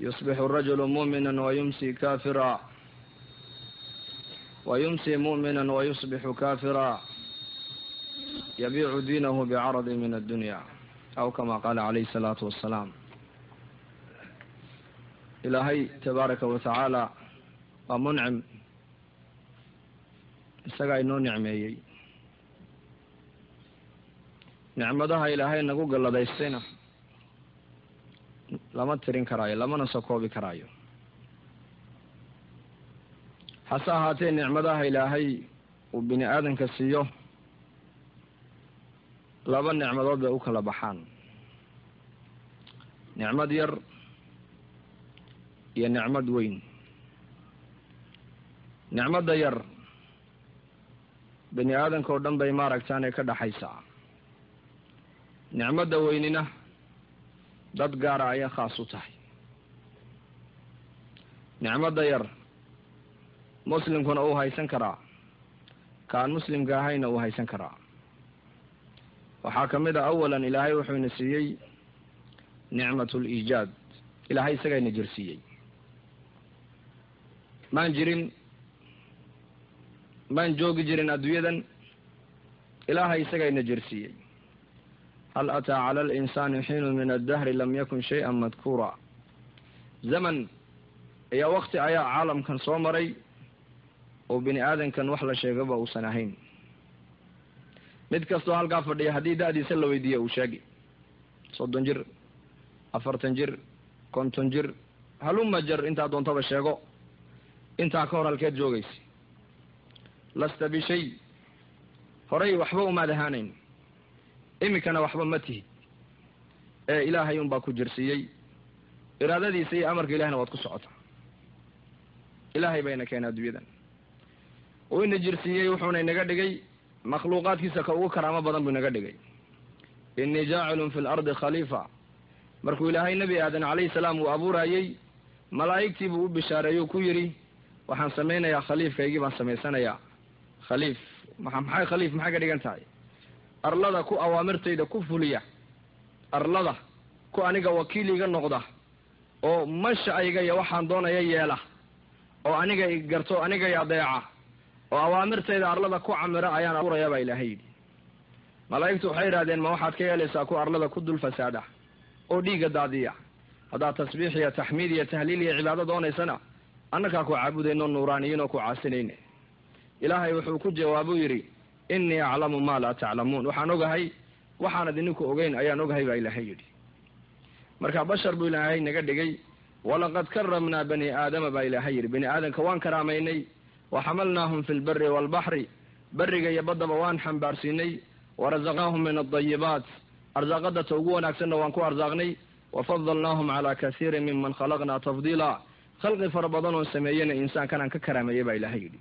يصبح الرجل مؤمنا ويمسي كافرا ويمسي مؤمنا ويصبح كافرا يبيع دينه بعرض من الدنيا أو كما قال عليه الصلاة والسلام ilaahay tabaaraka wa tacaala waa muncim isagaa inoo nicmeeyey nicmadaha ilaahay nagu galladaystayna lama tirin karaayo lamana soo koobi karaayo. Hase ahaatee nicmadaha ilaahay uu bini aadanka siiyo laba nicmadood bay u kala baxaan. Nicmad yar iyo nicmad weyn. Nicmadda yar bini aadanka oo dhan bay maaragtaanay ka dhaxaysaa. Nicmadda weynina dad gaara ayay khaas u tahay. Nicmadda yar muslimkuna uu haysan karaa. Kaan muslimka ahayna uu haysan karaa. Waxaa ka mid a awalan ilaahay wuxuu ina siiyey nicmat liijaad ilaahay isagaa ina jirsiiyey maan jirin maan joogi jirin adduunyadan ilaahay isagaa ina jirsiiyey hal ataa cala alinsaani xiinu min addahri lam yakun shay-an madkuura zaman ayaa wakti ayaa caalamkan soo maray oo bini aadankan wax la sheegaba uusan ahayn mid kastoo halkaa fadhiya haddii da-diisa la weydiiya uu sheegi soddon jir afartan jir konton jir haluma jar intaa doontaba sheego intaa ka hor halkeed joogaysa lasta bishay horay waxba umaad ahaanayn iminkana waxba ma tihid ee ilaahay unbaa ku jirsiiyey. Iraadadiisa iyo amarka ilahina waad ku socotaa. Ilaahay bayna keena adduunyadan. Uu ina jirsiiyey wuxuuna inaga dhigay. Makhluuqaadkiisa ka ugu karaamo badan buu inaga dhigay. Innii jaacilun fi lardi khaliifa. Markuu ilaahay nebi aadan calayhi salaam uu abuurayey malaa'igtii buu u bishaareeyo ku yidhi waxaan samaynayaa khaliifkaygii baan samaysanayaa khaliif maxay khaliif maxay ka dhigan tahay arlada ku awaamirtayda ku fuliya. Arlada ku aniga wakiiliga noqda. Oo mashacayga iyo waxaan doonaya yeela. Oo aniga garto aniga adeeca. Oo awaamirtayda arlada ku camira ayaan abuuraya baa ilaahay yidhi. Malaa'igtu waxay yidhahdeen ma waxaad ka yeelaysaa ku arlada ku dul fasaada? Oo dhiigga daadiya. Haddaad tasbiix iyo taxmiid iyo tahliil iyo cibaado doonaysana annakaa ku caabudayno nuuraaniyiin oo ku caasinayne ilaahay wuxuu ku jawaabuu yidhi innii aclamu maa laa taclamuun waxaan ogahay waxaanad idinku ogeyn ayaan ogahay baa ilaahay yidhi. Marka bashar buu ilaahay naga dhigay walaqad karamnaa bani aadama baa ilaahay yidhi. Bani aadamka waan karaamaynay wa xamalnaahum fi lberi waalbaxri beriga iyo baddaba waan xambaarsiinay warazaqnaahum min aldayibaat arsaaqada ta ugu wanaagsanna waan ku arsaaqnay wafadalnaahum calaa kasiirin miman khalaqnaa tafdiila. Khalqi fara badan oon sameeyena insaankan aan ka karaameeyey baa ilaahay yidhi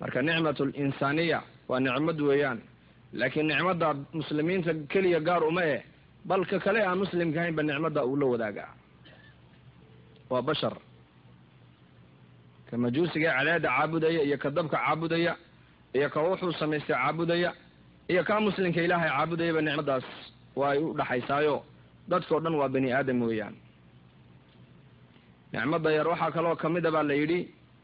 marka nicmat linsaaniya waa nicmad weeyaan. Laakiin nicmadda muslimiinta keliya gaar uma eh balka kale aan muslimka ahaynba nicmadda uu la wadaagaa waa bashar. Ka majuusiga cadaada caabudaya iyo ka dabka caabudaya iyo ka wuxuu samaystay caabudaya iyo kaa muslimka ilaahay caabudayaba nicmaddaas waa ay u dhaxaysaayo. Dadkao dhan waa bani aadam weeyaan. Nicmadda yar waxaa kaloo kamida baa la yidhi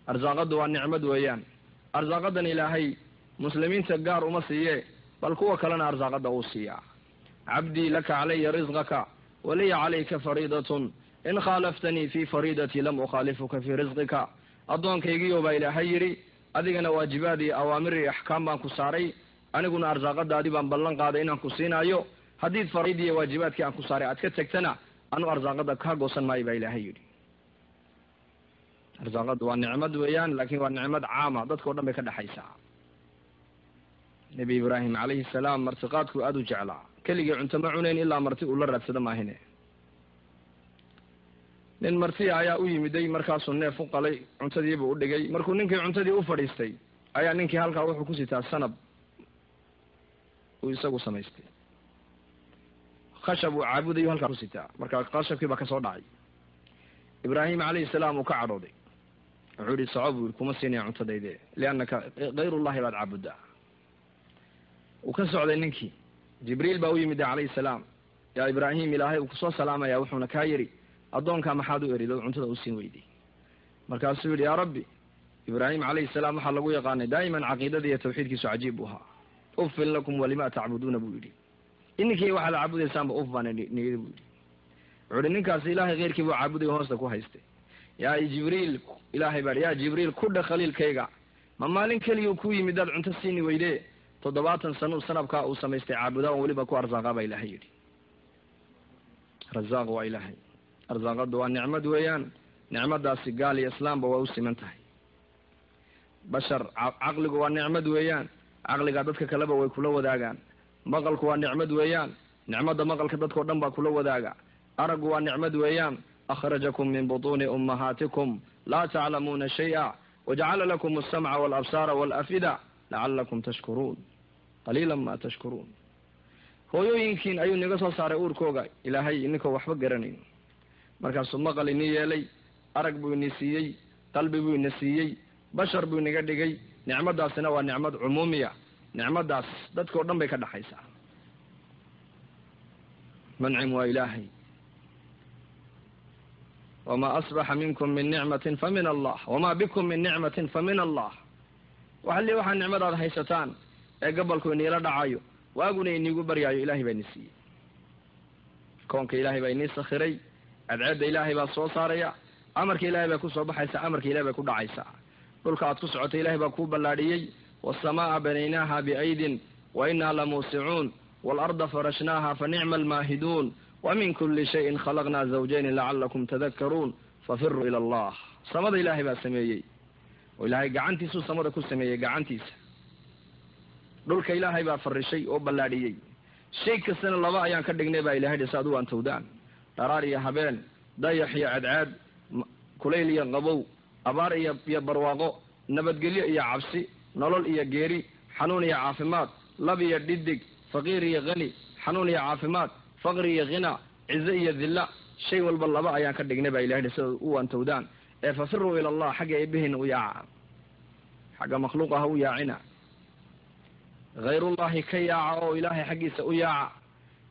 arsaaqaddu waa nicmad weeyaan arsaaqadan ilaahay muslimiinta gaar uma siiye bal kuwa kalena arsaaqada uu siiyaa. Cabdii laka calaya risqaka waliya calayka fariidatun. In khaalaftanii fii fariidatii lam ukhaalifuka fii risqika addoonkaygiyo baa ilaahay yidhi adigana waajibaad iyo awaamir iyo axkaam baan ku saaray. Aniguna arsaaqadaadi baan ballan qaaday inaan ku siinaayo. Haddii fariidii iyo waajibaadkii aan ku saaray aad ka tegtana anu arsaaqada kaa goosan maayo baa ilaahay yidhi arsaaqadu waa nicmad weeyaan laakiin waa nicmad caama. Dadkao dhan bay ka dhexaysaa nebi ibraahim calayhi salaam martiqaadku aada u jeclaa. Keligii cunto ma cunayn ilaa marti uu la raadsado maahine. Nin martiya ayaa u yimiday markaasuu neef u qalay cuntadiibuu u dhigay. Markuu ninkii cuntadii u fadhiistay ayaa ninkii halkaa wuxuu ku sitaa sanab uu isagu samaystay. Khashab uu caabudayu halkaa ku sitaa marka khashabkii baa ka soo dhacay. Ibraahim calayhi salaam uu ka cadhooday wuxuu yihi soco buu kuma siinaya cuntadayde liannaka kayrullahi baad caabuddaa. Uu ka socday ninkii. Jibriil baa u yimida calayhi salaam. Yaa ibraahim ilaahay uu ku soo salaamaya wuxuuna kaa yidhi addoonkaa maxaad u erido cuntada u siin weyday markaasuu yidhi yaa rabbi ibraahim calayhi salaam waxaa lagu yaqaanay daa'iman caqiidada iyo tawxiidkiisu cajiib buu ahaa. Ufin lakum walima tacbuduuna buu yidhi. Ininkii waxaad caabudaysaanba uf baan niyada buu yidhi. Wuxuu ihi ninkaasi ilaahay keyrkii buu caabudaya hoosta ku haystay yaa jibriil ilaahay baa yaa jibriil ku dhe khaliilkayga. Ma maalin keliya ku yimid daad cunto siini weyde toddobaatan sano sanabkaa uu samaystay caabudaa on weliba ku arsaaqaa baa ilaahay yidhi. Rasaaq waa ilaahay. Arsaaqadu waa nicmad weeyaan. Nicmadaasi gaal iyo islaamba waa u siman tahay. Bashar caqligu waa nicmad weeyaan. Caqligaa dadka kaleba way kula wadaagaan. Maqalku waa nicmad weeyaan. Nicmadda maqalka dadkao dhan baa kula wadaaga. Araggu waa nicmad weeyaan akhrajakum min butuuni ummahaatikum laa taclamuuna shay-a wajacala lakum alsamca walabsaara walafida lacalakum tashkuruun qaliila ma tashkuruun hooyooyinkiin ayuu niga soo saaray uurkooga ilaahay ininkoo waxba garanayn markaasuu maqal ini yeelay arag buu ini siiyey qalbi buu ina siiyey bashar buu inaga dhigay nicmadaasina waa nicmad cumuumiya nicmadaas dadkao dhan bay ka dhaxaysaa mancim waa ilaahay wamaa asbaxa minkum min nicmatin fa min allah wamaa bikum min nicmatin fa min allah waxali waxaa nicmadaad haysataan ee gobolku iniila dhacayo waaguna iniigu baryaayo ilaahay baa ini siiyey. Koonka ilaahay baa inii sakhiray cadceedda ilaahay baa soo saaraya amarka ilaahay baa ku soo baxaysa amarka ilahay bay ku dhacaysaa dhulka aad ku socotay ilahay baa kuu ballaadhiyey waasamaaa banaynaaha biaydin wa innaa lamuusicuun waalarda farashnaaha fa nicma almaahiduun wa min kuli shayin khalaqnaa zawjayni lacalakum tadakaruun fafiruu ila allah. Samada ilaahay baa sameeyey. Oo ilaahay gacantiisuu samada ku sameeyey gacantiisa. Dhulka ilaahay baa farishay oo ballaadhiyey. Shay kastana laba ayaan ka dhignay baa ilahay dhisa adu antowdaan dharaar iyo habeen dayax iyo cadcaad kulayl iyo qabow abaar iyo iyo barwaaqo nabadgelyo iyo cabsi nolol iyo geeri xanuun iyo caafimaad lab iyo dhidig faqiir iyo khani xanuun iyo caafimaad faqri iyo khina cizo iyo dilla shay walba laba ayaan ka dhignay baa ilahay dhisa u antowdaan. Ee fafiruu ila allah xagga eebaheyna u yaaca. Xagga makhluuqa ha u yaacina. Hayrullahi ka yaaca oo ilaahay xaggiisa u yaaca.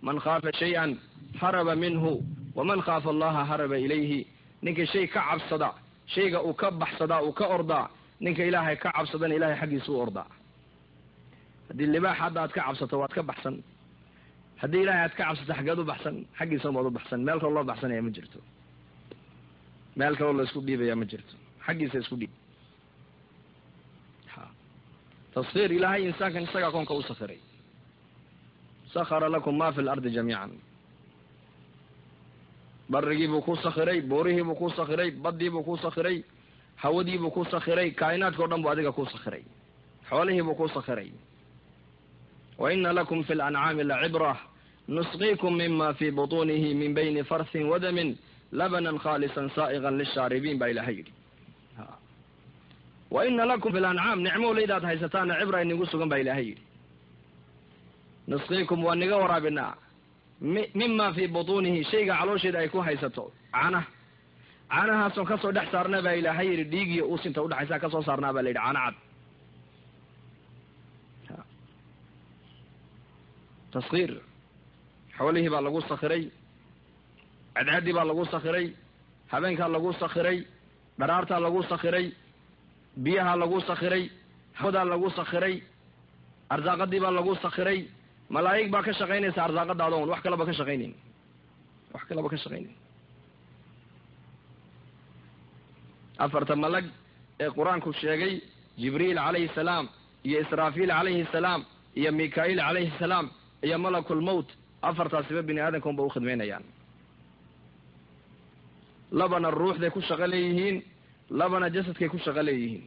Man khaafa shay-an haraba minhu. Waman khaafa allaha haraba ilayhi. Ninka shay ka cabsada shayga uu ka baxsadaa uu ka ordaa ninka ilaahay ka cabsadana ilahay xaggiisa u ordaa haddii libaax hadda aad ka cabsato waad ka baxsan haddii ilahay aad ka cabsato xaggeed u baxsan xaggiisa umaad u baxsan meel kaloo loo baxsanaya ma jirto. Meel kaloo la isku dhiibaya ma jirto. Xaggiisa isku dhiib. Tasfiir ilaahay insaankan isagaa koonka u sakiray sakara lakum ma fi lardi jamiican. Barigiibuu ku sakiray buurihiibuu ku sakiray baddiibuu ku sakiray hawadiibuu ku sakiray kaa'inaadka o dhan buu adiga ku sakiray xoolihiibuu ku sakiray wa ina lakum fi lancaami lacibra nusqiikum mima fi butunihi min bayni farsin wadamin labanan khaalisan saa'igan lishaaribiin baa ilahay yidhi wa ina lakum fi lancaam nicmowlaydaad haysataana cibra inigu sugan baa ilaahay yidhi nusqiikum waa niga waraabinaa mima fii butuunihi shayga caloosheeda ay ku haysato caanaha caanahaasoo ka soo dhex saarna baa ilaahay yidhi dhiigiyo uusinta udhexaysaa ka soo saarnaa baa la yidhi caano cad taskiir xoolihii baa lagu sakiray cadcadii baa lagu sakiray habeenkaa lagu sakiray dharaartaa lagu sakiray biyahaa lagu sakiray hawadaa lagu sakiray arsaaqadii baa lagu sakiray malaa'ig baa ka shaqaynaysa arsaaqadaadon wax kalaba ka shaqaynayn wax kalaba ka shaqaynayn afarta malag ee qur'aanku sheegay jibriil calayhi salaam iyo israafiil calayhi salaam iyo mikail calayhi salaam iyo malakul mowt afartaasiba bini aadamka unba u khidmaynayaan labana ruuxday ku shaqo leeyihiin labana jasadkay ku shaqo leeyihiin.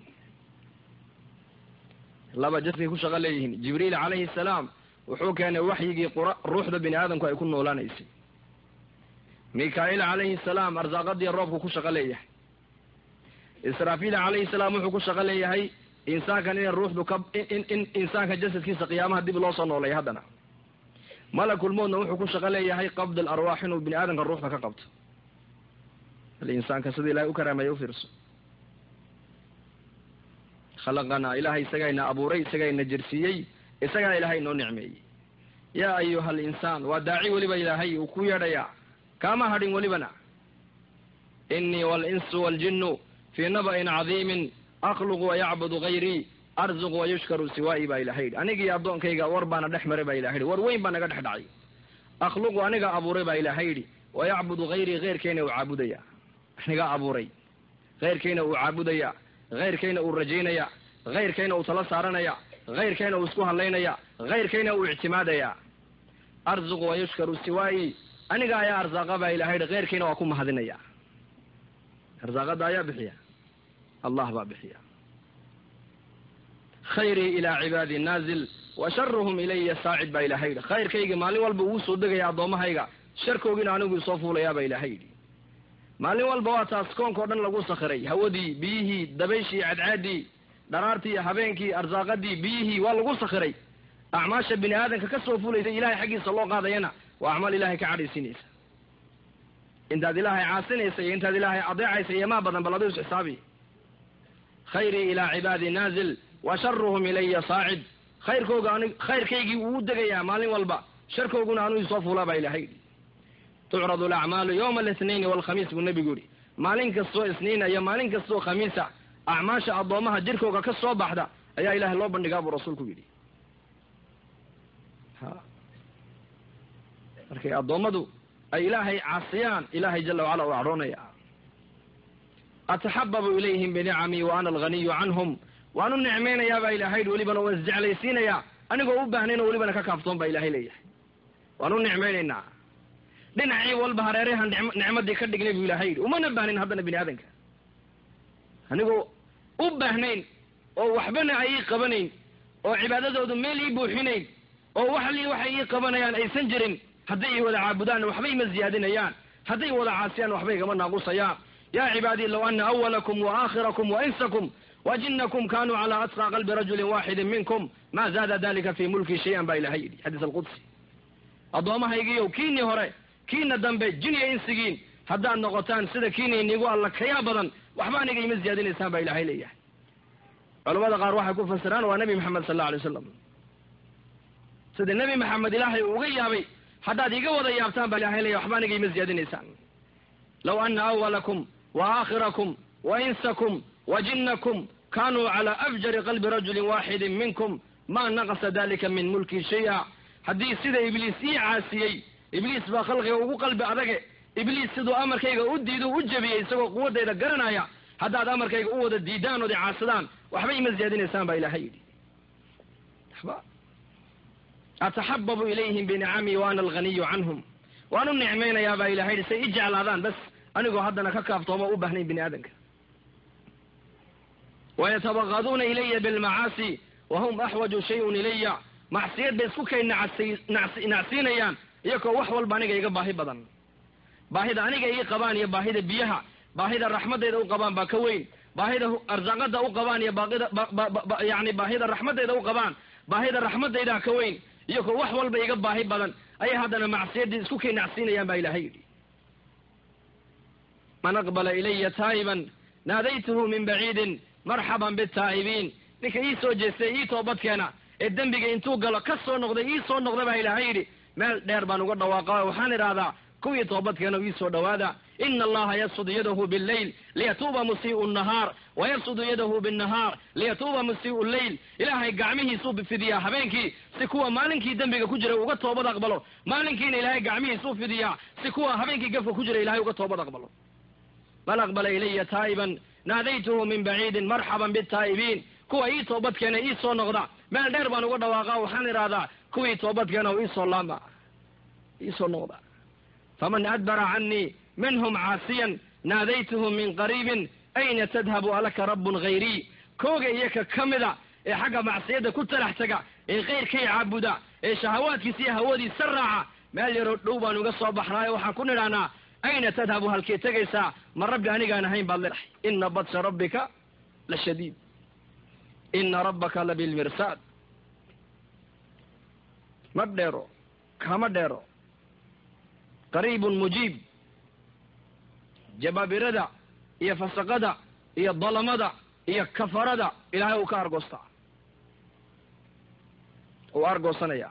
Laba jasadkay ku shaqo leeyihiin. Jibriil calayhi salaam wuxuu keenay waxyigii qura ruuxda bini aadamku ay ku noolaanaysay. Mikail calayhi salaam arsaaqadii roobku ku shaqo leeyahay. Israafiil calayhi salaam wuxuu ku shaqo leeyahay insaankan inay ruuxdu ka in in insaanka jasadkiisa qiyaamaha dib loo soo noolay haddana malakulmoodna wuxuu ku shaqo leeyahay qabd alarwaax inuu bini aadamka ruuxda ka qabto. Insaanka sida ilahay u karaameeya u fiirso. Khalaqanaa ilahay isagayna abuuray isagayna jirsiiyey isagaa ilahay inoo nicmeeyey. Yaa ayuha alinsaan waa daaci weliba ilaahay uu ku yeedhayaa kaama hadhin welibana. Inii walinsu waaljinnu fii naba'in cadiimin akhluqu wayacbudu hayrii arzuqu wayushkaru siwaa'i baa ilaha yidhi. Anigii addoonkayga war baana dhex maray baa ilaha yidhi. War weyn baa naga dhex dhacay. Akhluqu aniga abuuray baa ilaha yidhi. Wayacbudu hayrii keyrkayna uu caabudaya. Aniga abuuray. Keyrkayna uu caabudaya. Keyrkayna uu rajaynaya. Keyrkayna uu tala saaranaya. Keyrkayna uu isku hadlaynaya. Keyrkayna uu ictimaadaya. Arzuqu wayushkaru siwaa'i. Aniga ayaa arsaaqa baa ilaha yidhi. Keyrkayna waa ku mahadinaya. Arsaaqada ayaa bixiya. Allah baa bixiya khayrii ilaa cibaadi naazil wa sharuhum ilaya saacid baa ilaha yidhi khayrkaygii maalin walba uu soo degaya addoommahayga. Sharkoogiina anigu isoo fuulayaa baa ilaha yidhi maalin walba waa taas koonkao dhan lagu sakhiray. Hawadii biyihii dabayshii cadcaadii dharaartii habeenkii arsaaqadii biyihii waa lagu sakhiray. Acmaasha bini aadamka ka soo fulaysa ilahay xaggiisa loo qaadayana waa acmaal ilahay ka cadhaysiinaysa intaad ilaahay caasinaysa iyo intaad ilaahay adeecaysa iyo maa badan bal adigu is xisaabi khayrii ilaa cibaadi naazil wa sharuhum ilaya saacid khayrkooga ani khayrkaygii wuu u degayaa maalin walba sharkooguna anuu isoo fuulaa baa ilahay tucradu alacmaalu yowma alithnaini walkhamiis buu nebigu yidhi maalin kastoo isniina iyo maalin kastoo khamiisa acmaasha addoomaha jirkooga ka soo baxda ayaa ilahay loo bandhigaa buu rasuulku yidhi markay addoommadu ay ilaahay caasiyaan ilaahay jala wacala u acroonaya ataxababu ilayhim binicamii wa ana alghaniyu canhum waan u nicmaynayaa baa ilahay yidhi welibana waa isjeclaysiinayaa anigoo u baahnayn oo welibana ka kaaftoon baa ilahay leeyahay. Waan u nicmaynaynaa. Dhinacii walba hareerahan nicmadii ka dhignay buu ilahay yidhi umana baahnayn haddana bini aadanka anigoo u baahnayn oo waxbana ay ii qabanayn oo cibaadadoodu meel ii buuxinayn oo waxli waxay ii qabanayaan aysan jirin hadday i wada caabudaan waxba ima ziyaadinayaan. Hadday wada caasiyaan waxba igama naaqusayaan. Yaa cibaadii low ana awalakum wa aakhirakum wa insakum jinnakum kanuu calaa atqaa qalbi rajulin waaxidin minkum maa zaada dalika fii mulki shay-an baa ilahay yidhi xadiis alqudsi addoommahaygiiyow kiinii hore kiina dambe jin iyo insigiin haddaad noqotaan sida kiina inigu alla kayaa badan waxba aniga ima ziyaadinaysaan baa ilahay leeyahay culamada qaar waxay ku fasiraan waa nebi maxamed sal alla alay wasalam sida nebi maxamed ilaahay uga yaabay haddaad iga wada yaabtaan baa ilahay leeyahy waxba aniga ima ziyaadinaysaan low ana awalakum wa aakhirakum wa insakum wa jinnakum kanuu calaa afjari qalbi rajulin waaxidin minkum ma naqasa dalika min mulki shay-a haddii sida ibliis ii caasiyey ibliis baa khalqiga ugu qalbi adage ibliis siduu amarkayga u diidu u jebiyey isagoo quwaddayda garanaya haddaad amarkayga u wada diidaan ood icaasadaan waxba ima ziyaadinaysaan baa ilahay yidhi ataxababu ilayhim binicamii wa ana alghaniyu canhum waan u nicmaynayaa baa ilahay yidhi say i jeclaadaan bas anigoo haddana ka kaaftoomo u baahnayn bini aadanka wayatabaqaduuna ilaya wa hum axwaju shayun ilaya macsiyad bay isku kay nacsiinayaan iyakoo wax walba aniga iga baahi badan baahida aniga ii qabaan iyo baahida biyaha baahida raxmadayda u qabaan baa ka weyn baahida arsaaqada u qabaan iyo yani baahida raxmadayda u qabaan baahida raxmadaydaa ka weyn iyakoo wax walba iga baahi badan ayay haddana macsiyaddii isku kay nacsiinayaan baa ilahay yidhi man aqbala ilaya taa'iban naadaytuhu min baciidin marxaban bitaa'ibiin ninka ii soo jeestay ii toobadkeena ee dembiga intuu galo ka soo noqday ii soo noqda baa ilaahay yidhi meel dheer baan uga dhawaaqa waxaan idhaahdaa kuwii toobadkeena ii soo dhowaada ina allaha yabsudu yadahu billayl liyatuuba musii'u nahaar wa yabsudu yadahu binnahaar liyatuuba musii'u leyl ilaahay gacmihiisuu fidiyaa habeenkii si kuwa maalinkii dembiga ku jira uga toobad aqbalo. Maalinkiina ilaahay gacmihiisuu fidiyaa si kuwa habeenkii gafka ku jira ilahay uga toobad aqbalo. Man aqbala ilaya taa'iban naadaytuhu min baciidin marxaban bitaa'ibiin kuwa ii toobadkeena ii soo noqda meel dheer baan uga dhawaaqa waxaan idhaahdaa kuwii toobadkeena oo iisoo laama iisoo noqda faman adbara canii minhum caasiyan naadaytuhu min qariibin ayna tadhabu alaka rabbun hayrii kooga iyaka ka mida ee xagga macsiyadda ku talax taga ee kayrkay caabuda ee shahawaadkiisa iyo hawadiisa raaca meel yaroo dhow baan uga soo baxnaayo waxaan ku nidhahnaa ayna tadhabu halkay tegaysaa ma rabbi anigaan ahayn baad leedahay ina badsha rabbika la shadiid ina rabbaka la bilmirsaad ma dheero kama dheero qariibun mujiib jabaabirada iyo fasaqada iyo dalamada iyo kafarada ilaahay uu ka argoostaa uu argoosanaya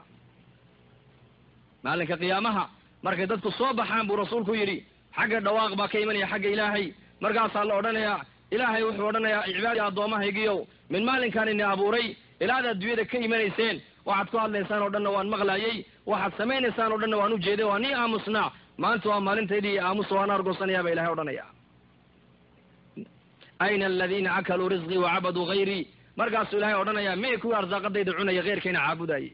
maalinka qiyaamaha markay dadku soo baxaan buu rasuulku yidhi xagga dhawaaq baa ka imanaya xagga ilaahay. Markaasaa la odhanayaa ilaahay wuxuu odhanayaa cibaadii addoommahaygiyow min maalinkaan ini abuuray ilaad adduunyada ka imanayseen waxaad ku hadlaysaan oo dhanna waan maqlaayey waxaad samaynaysaan oo dhanna waan u jeeday waa nii aamusnaa maanta waa maalintaydii aamusa waan argoosanayaa baa ilahay odhanaya ayna aladiina akaluu risqii wacabaduu hayrii markaasuu ilahay odhanayaa mee kuwii arsaaqadayda cunaya keyrkayna caabudayay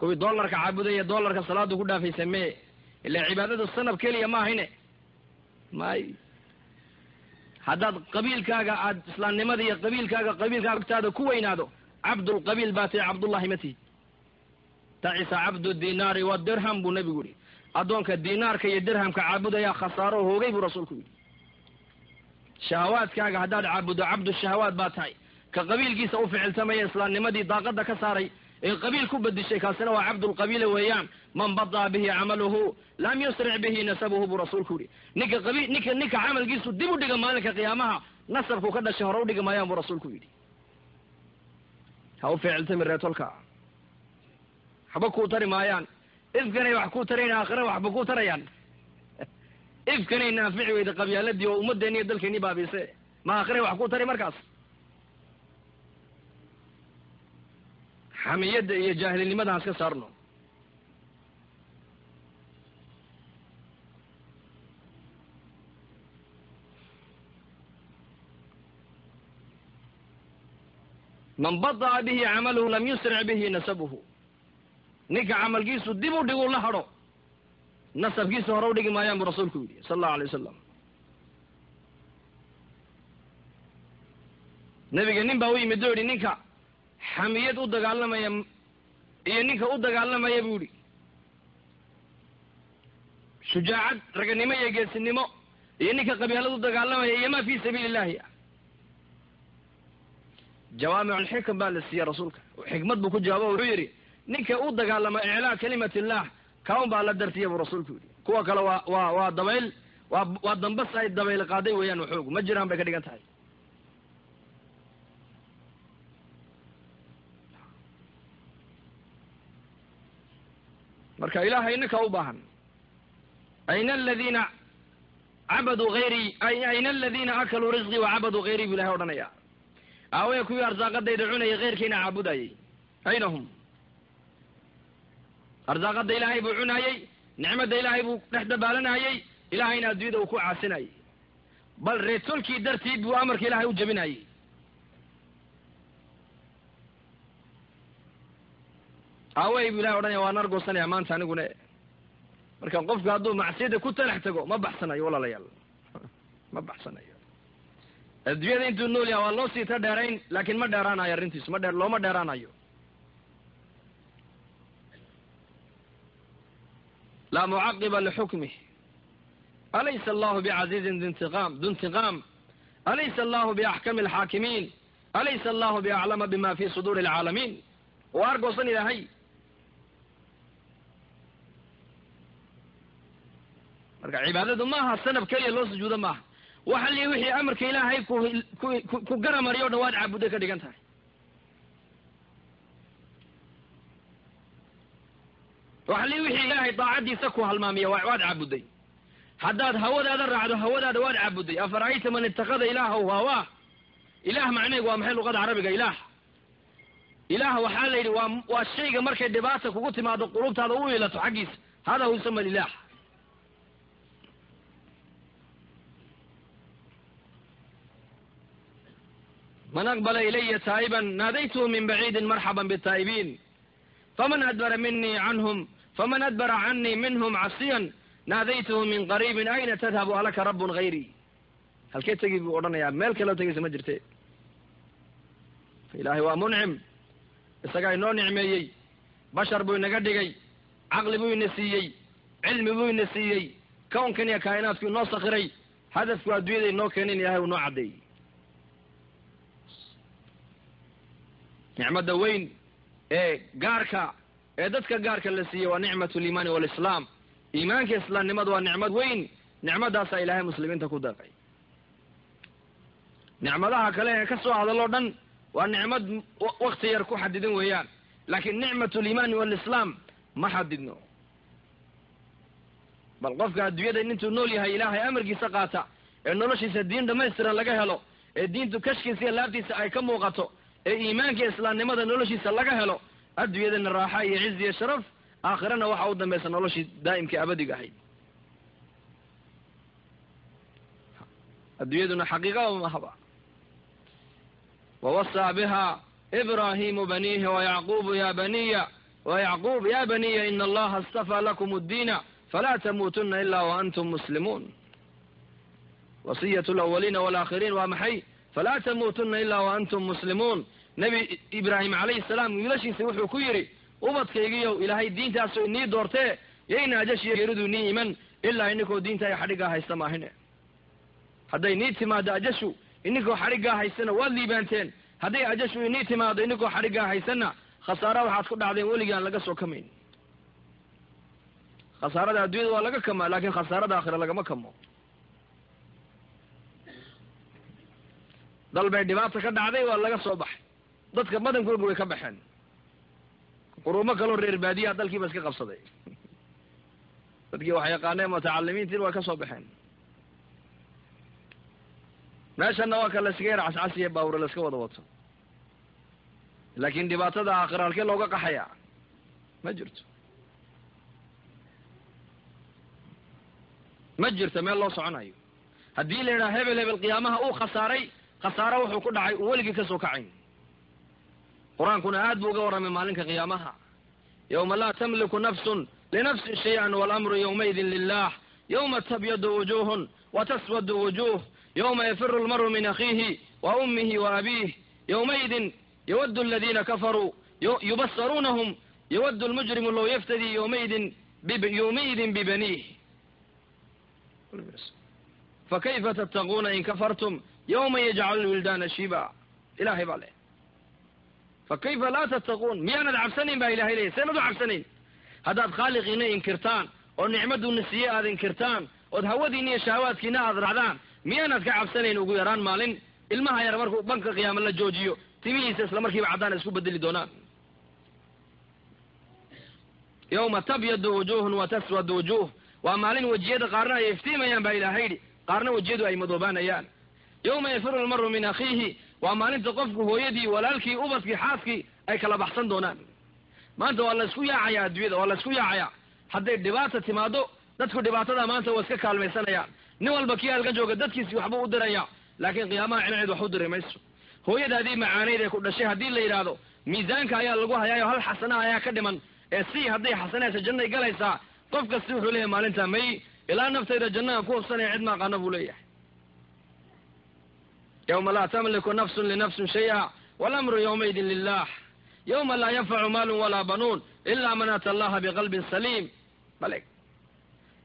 kuwii dollarka caabudaya dollarka salaadu ku dhaafaysa mee? Ila cibaadadu sanab keliya ma ahine. May. Haddaad qabiilkaaga aad islaamnimada iyo qabiilkaaga qabiilkaaga agtaada ku weynaado cabdulqabiil baa tahi cabdullahi ma tihi tacisa cabdu dinaari wadirham buu nebigu yihi addoonka dinaarka iyo dirhamka caabudaya khasaaro hoogay buu rasuulku yidhi. Shahawaadkaaga haddaad caabuddo cabdu shahawaad baa tahay. Ka qabiilkiisa u ficiltamaya islaamnimadii daaqada ka saaray ee qabiil ku bedishay kaasina waa cabdulqabiila weeyaan. Man badaa bihi camaluhu lam yusric bihi nasabuhu buu rasuulku yihi ninka qabi ninka ninka camalkiisu dib u dhiga maalinka qiyaamaha nasabku ka dhashay hore u dhigi maayaan buu rasuulku yidhi. Ha u ficiltami reetolka waxba kuu tari maayaan. Ifkanay wax kuu tarayn aakhira waxba kuu tarayaan. Ifkanay naafici weyda qabyaaladii oo ummaddeeni iyo dalkeeni baabiise ma aakhiray wax kuu tari markaas xamiyadda iyo jaahilnimada han iska saarno. Man bada'a bihi camaluhu lam yusric bihi nasabuhu. Ninka camalkiisu dib u dhigu la hadho nasabkiisa hore u dhigi maayaan buu rasuulku yidhi sala allahu alay wasalam nebiga nin baa u yimid oo yidhi ninka xamiyad u dagaalamaya iyo ninka u dagaalamaya buu yidhi shujaacad raganimo iyo geesinimo iyo ninka qabyaalad u dagaalamaya iyo ma fi sabiili illahi jawaamic alxikam baa la siiyey rasuulka xikmad buu ku jawaabo wuxuu yidhi ninka u dagaalama iclaa kalimat illah kaun baa la dartiya buu rasuulku yidhi kuwa kale waa waa waa dabayl waa waa dambas ay dabayl qaaday weeyaan waxoog ma jiraan bay ka dhigan tahay marka ilaahay ninka u baahan ayna aladiina cabaduu hayrii ayna aladiina akaluu risqii wacabaduu hayrii buu ilahay odhanaya. Aawaya kuwii arsaaqadayda cunaya keyrkiina caabudayay. Ayna hum arsaaqada ilaahay buu cunaayey nicmadda ilaahay buu dhex dabaalanayey ilaahayna adduunyada uu ku caasinayay. Bal reetolkii dartiid buu amarka ilaahay u jabinayey aawey buu ilahay odhanaya waan argoosanaya maanta anigune marka qofku hadduu macsiyada ku talax tago ma baxsanayo walaalayaal. Ma baxsanayo. Adduunyada intuu nool yaha waa loo sii ta dheerayn laakiin ma dheeraanayo arrintiisu ma dheer looma dheeraanayo. Laa mucaqiba lixukmih alaysa allahu bicasiizin dintiqaam dintiqaam alaysa allahu biaxkami alxaakimiin alaysa allahu biaclama bima fi suduuri alcaalamiin waa argoosan ilaahay marka cibaadadu maaha sanab keliya loo sujuudo maaha waxa li wixii amarka ilaahay ku ku garamariyo o dhan waad caabudday ka dhigan tahay. Waxa li wixii ilaahay daacaddiisa ku halmaamiya wa waad caabudday haddaad hawadaada raacdo hawadaada waad caabudday afara'ayta man itakada ilaahaw haawaa ilaah macneegu waa maxay luqada carabiga ilaah? Ilaah waxaa la yidhi waa waa shayga markay dhibaata kugu timaado qulubtaada u ilato xaggiisa. Hada hu yusama lilah man aqbala ilaya taa'iban naadaytuhu min baciidin marxaban bitaa'ibiin faman adbara minii canhum faman adbara canii minhum casiyan naadaytuhu min qariibin ayna tadhabu alaka rabbun hayrii halkee tegi buu odhanayaa meel kaleo tegaysa ma jirte. Ilaahay waa muncim isagaa inoo nicmeeyey bashar buu inaga dhigay caqli buu ina siiyey cilmi buu ina siiyey kownkan iyo kaa'inaadku inoo sakiray hadafku adduunyada inoo keenin ilahay uu noo caddeeyey nicmadda weyn ee gaarka ee dadka gaarka la siiyey waa nicmat liimaani walislaam iimaanka islaamnimadu waa nicmad weyn. Nicmadaasaa ilaahay muslimiinta ku deeqay nicmadaha kale ee ka soo hadaloo dhan waa nicmad wakti yar ku xadidan weeyaan. Laakiin nicmat liimaani walislaam ma xadidno. Bal qofka adduunyada intuu nool yahay ilaahay amarkiisa qaata ee noloshiisa diin dhammaystiran laga helo ee diintu kashkiisa iyo laabtiisa ay ka muuqato ee iimaanka islaamnimada noloshiisa laga helo adduunyadana raaxa iyo ciz iyo sharaf aakhirana waxa u dambaysa noloshii daa'imkai abadiga ahayd. Adduunyaduna xaqiiqaba mahaba wawasaa biha ibraahimu baniihi wayacquubu ya baniya wayacquub ya baniya ina allaha astafaa lakum addiina falaa tamuutuna ila waantum muslimuun. Wasiyat lawaliina walaakhiriin waa maxay falaa tamuutuna ila waantum muslimuun nebi ibraahim calayhi salaam wiilashiisa wuxuu ku yidhi ubadkaygiyow ilaahay diintaasu inii doortee yayna ajashiyo geeridu nii iman ilaa ininkoo diinta xadhiggaa haysta maahine hadday nii timaado ajashu ininkoo xadhiggaa haysana waad liibaanteen hadday ajashu inii timaado ininkoo xadhiggaa haysana khasaara waxaad ku dhacdeen weligaan laga soo kamayn khasaarada adduunyada waa laga kamaa laakin khasaarada aakhira lagama kamo dal bay dhibaata ka dhacday waa laga soo baxay. Dadka badankooga way ka baxeen. Quruumo kaloo reer baadiyaha dalkiiba iska qabsaday. Dadkii wax yaqaaneen mutacalimiintiin way ka soo baxeen. Meeshana waa ka layskaga yar cascasiya baawure layska wada wato. Laakin dhibaatada aakhira halkee looga qaxaya ma jirto. Ma jirto meel loo soconayo. Haddii la yidhaha hebel hebel qiyaamaha uu khasaaray khasaaro wuxuu ku dhacay uu weligii ka soo kacayn qur'aankuna aad buu uga warramay maalinka qiyaamaha. Yowma laa tamliku nafsun linafsin shay-an walamru yowmaidin lilah yowma tabyadu wujuhun wa taswadu wujuh. Yowma yafiru lmaru min akhiihi wa ummihi wa abiih. Yowmaidin yawadu aladiina kafaruu yubasaruunahum yawadu lmujrimu low yaftadii yowmaidin yowmaidin bibaniih fakayfa tattaquuna in kafartum yowma yajcalu lwildaana shiba ilahay baa leh fakayfa laa tattaquun miyaanad cabsanayn baa ilahay leeyahy seenad u cabsanayn haddaad khaaliqiina inkirtaan oo nicmaduna siiye aad inkirtaan ood hawadiina iyo shahawaadkiina aad raacdaan miyaanad ka cabsanayn ugu yaraan maalin ilmaha yar markuu banka qiyaama la joojiyo timihiisa isla markiiba caddaan isku bedeli doonaan yowma tabyadu wujuhun wa taswadu wujuh waa maalin wejiyada qaarna ay iftiimayaan baa ilaahay yidhi qaarna wejiyadu ay madoobaanayaan yowma yafiru lmaru min akhiihi waa maalinta qofku hooyadii walaalkii ubadkii xaaskii ay kala baxsan doonaan maanta waa laysku yaacayaa adduunyada waa laysku yaacayaa hadday dhibaata timaado dadku dhibaatada maanta waa iska kaalmaysanayaan nin walba kii halkan jooga dadkiisi waxbuu u diraya laakiin qiyaamaha cinaceed wax u diri mayso hooyadaadii macaanayd ee ku dhashay haddii la yidhaahdo miisaanka ayaa lagu hayaayo hal xasana ayaa ka dhiman ee si hadday xasanaysa jannay galaysaa qof kasti wuxuu leeyahay maalintaa may ilaa naftayda jannaha ku hubsanaya cid maaqaano buu leeyahay yowma laa tamliku nafsun linafsin shaya walamru yowmaidin lilah yowma laa yanfacu maalun walaa banuun ila man ata allaha biqalbin saliim maleg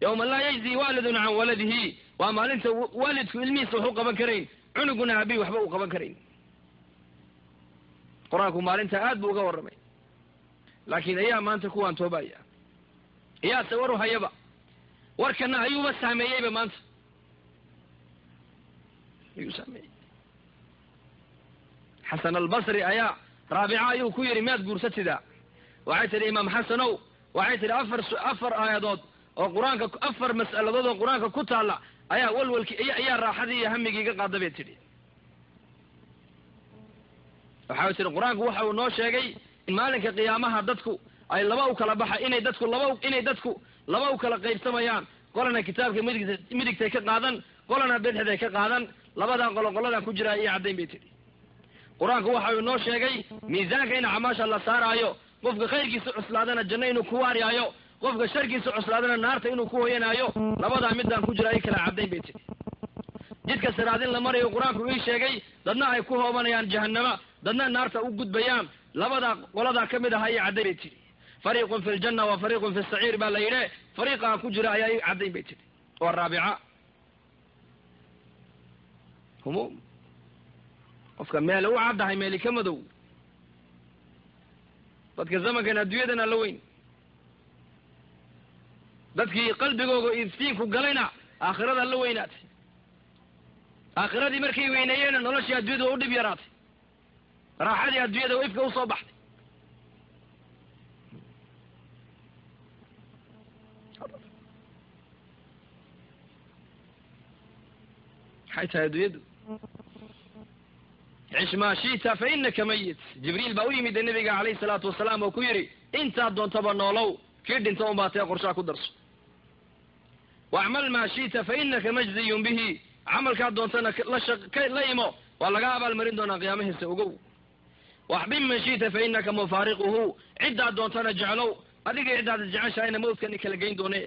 yowma laa yajzi waalidun can waladihi waa maalinta waalidku ilmihiisa wax u qaban karayn cunuguna aabihi waxba u qaban karayn qur'aanku maalinta aad buu uga warramay laakiin ayaa maanta kuwaan toobaya iyaase waru hayaba warkana ayuuba saameeyeyba maanta ayuu saameeyey xasan albasri ayaa raabica ayuu ku yidhi miyaad guursatidaa waxay tidhi imaam xasanow waxay tidhi afar afar aayadood oo qur'aanka afar mas'aladood oo qur'aanka ku taalla ayaa walwalkii ayaa raaxadii iyo hamigii iga qaada bay tidhi. Waxay tidhi qur'aanku waxa uu noo sheegay in maalinka qiyaamaha dadku ay laba u kala baxa inay dadku laba inay dadku laba u kala qaybsamayaan qolana kitaabka midigta midigtay ka qaadan qolana bidxday ka qaadan labadaa qolo qoladan ku jiraa iyo caddayn bay tidhi qur'aanku waxa uu noo sheegay miisaanka in acmaasha la saaraayo qofka khayrkiisa cuslaadana janno inuu ku waariyaayo qofka sharkiisa cuslaadana naarta inuu ku hoyanaayo labadaa midaan ku jira ay kala caddayn bay tidhi. Jidka siraadin la marayo qur'aanku ii sheegay dadna ay ku hoobanayaan jahanama dadna naarta u gudbayaan labadaa qoladaa ka mid aha iyo caddayn bay tidhi. Fariiqun fi ljanna wa fariiqun fi saciir baa la yidhi fariiqaa ku jira ayaa i caddayn bay tidhi. Waa raabica humuum qofka meele u caddahay meeli ka madow. Dadka zamankan adduunyadan la weyn. Dadkii qalbigooga iftiinku galayna aakhirada la weynaatay. Aakhiradii markay weyneeyeenna noloshii adduunyada waa u dhib yaraatay. Raaxadii adduunyada waa ifka u soo baxday. Maxay tahay adduunyadu? Cish maa shi'ta fa inaka mayit jibriil baa u yimid nabiga calayhi salaatu wasalaam oo ku yidhi intaad doontaba noolow kii dhinta un baa tee qorshaha ku darso wacmal maa shi'ta fa inaka majziyun bihi camalkaad doontana la imo waa laga abaalmarin doonaa qiyaamahiisa ogow waxbib man shi'ta fa inaka mufaariquhu ciddaad doontana jeclow adiga ciddaad jeceshahayna mawdkani kala geyn doone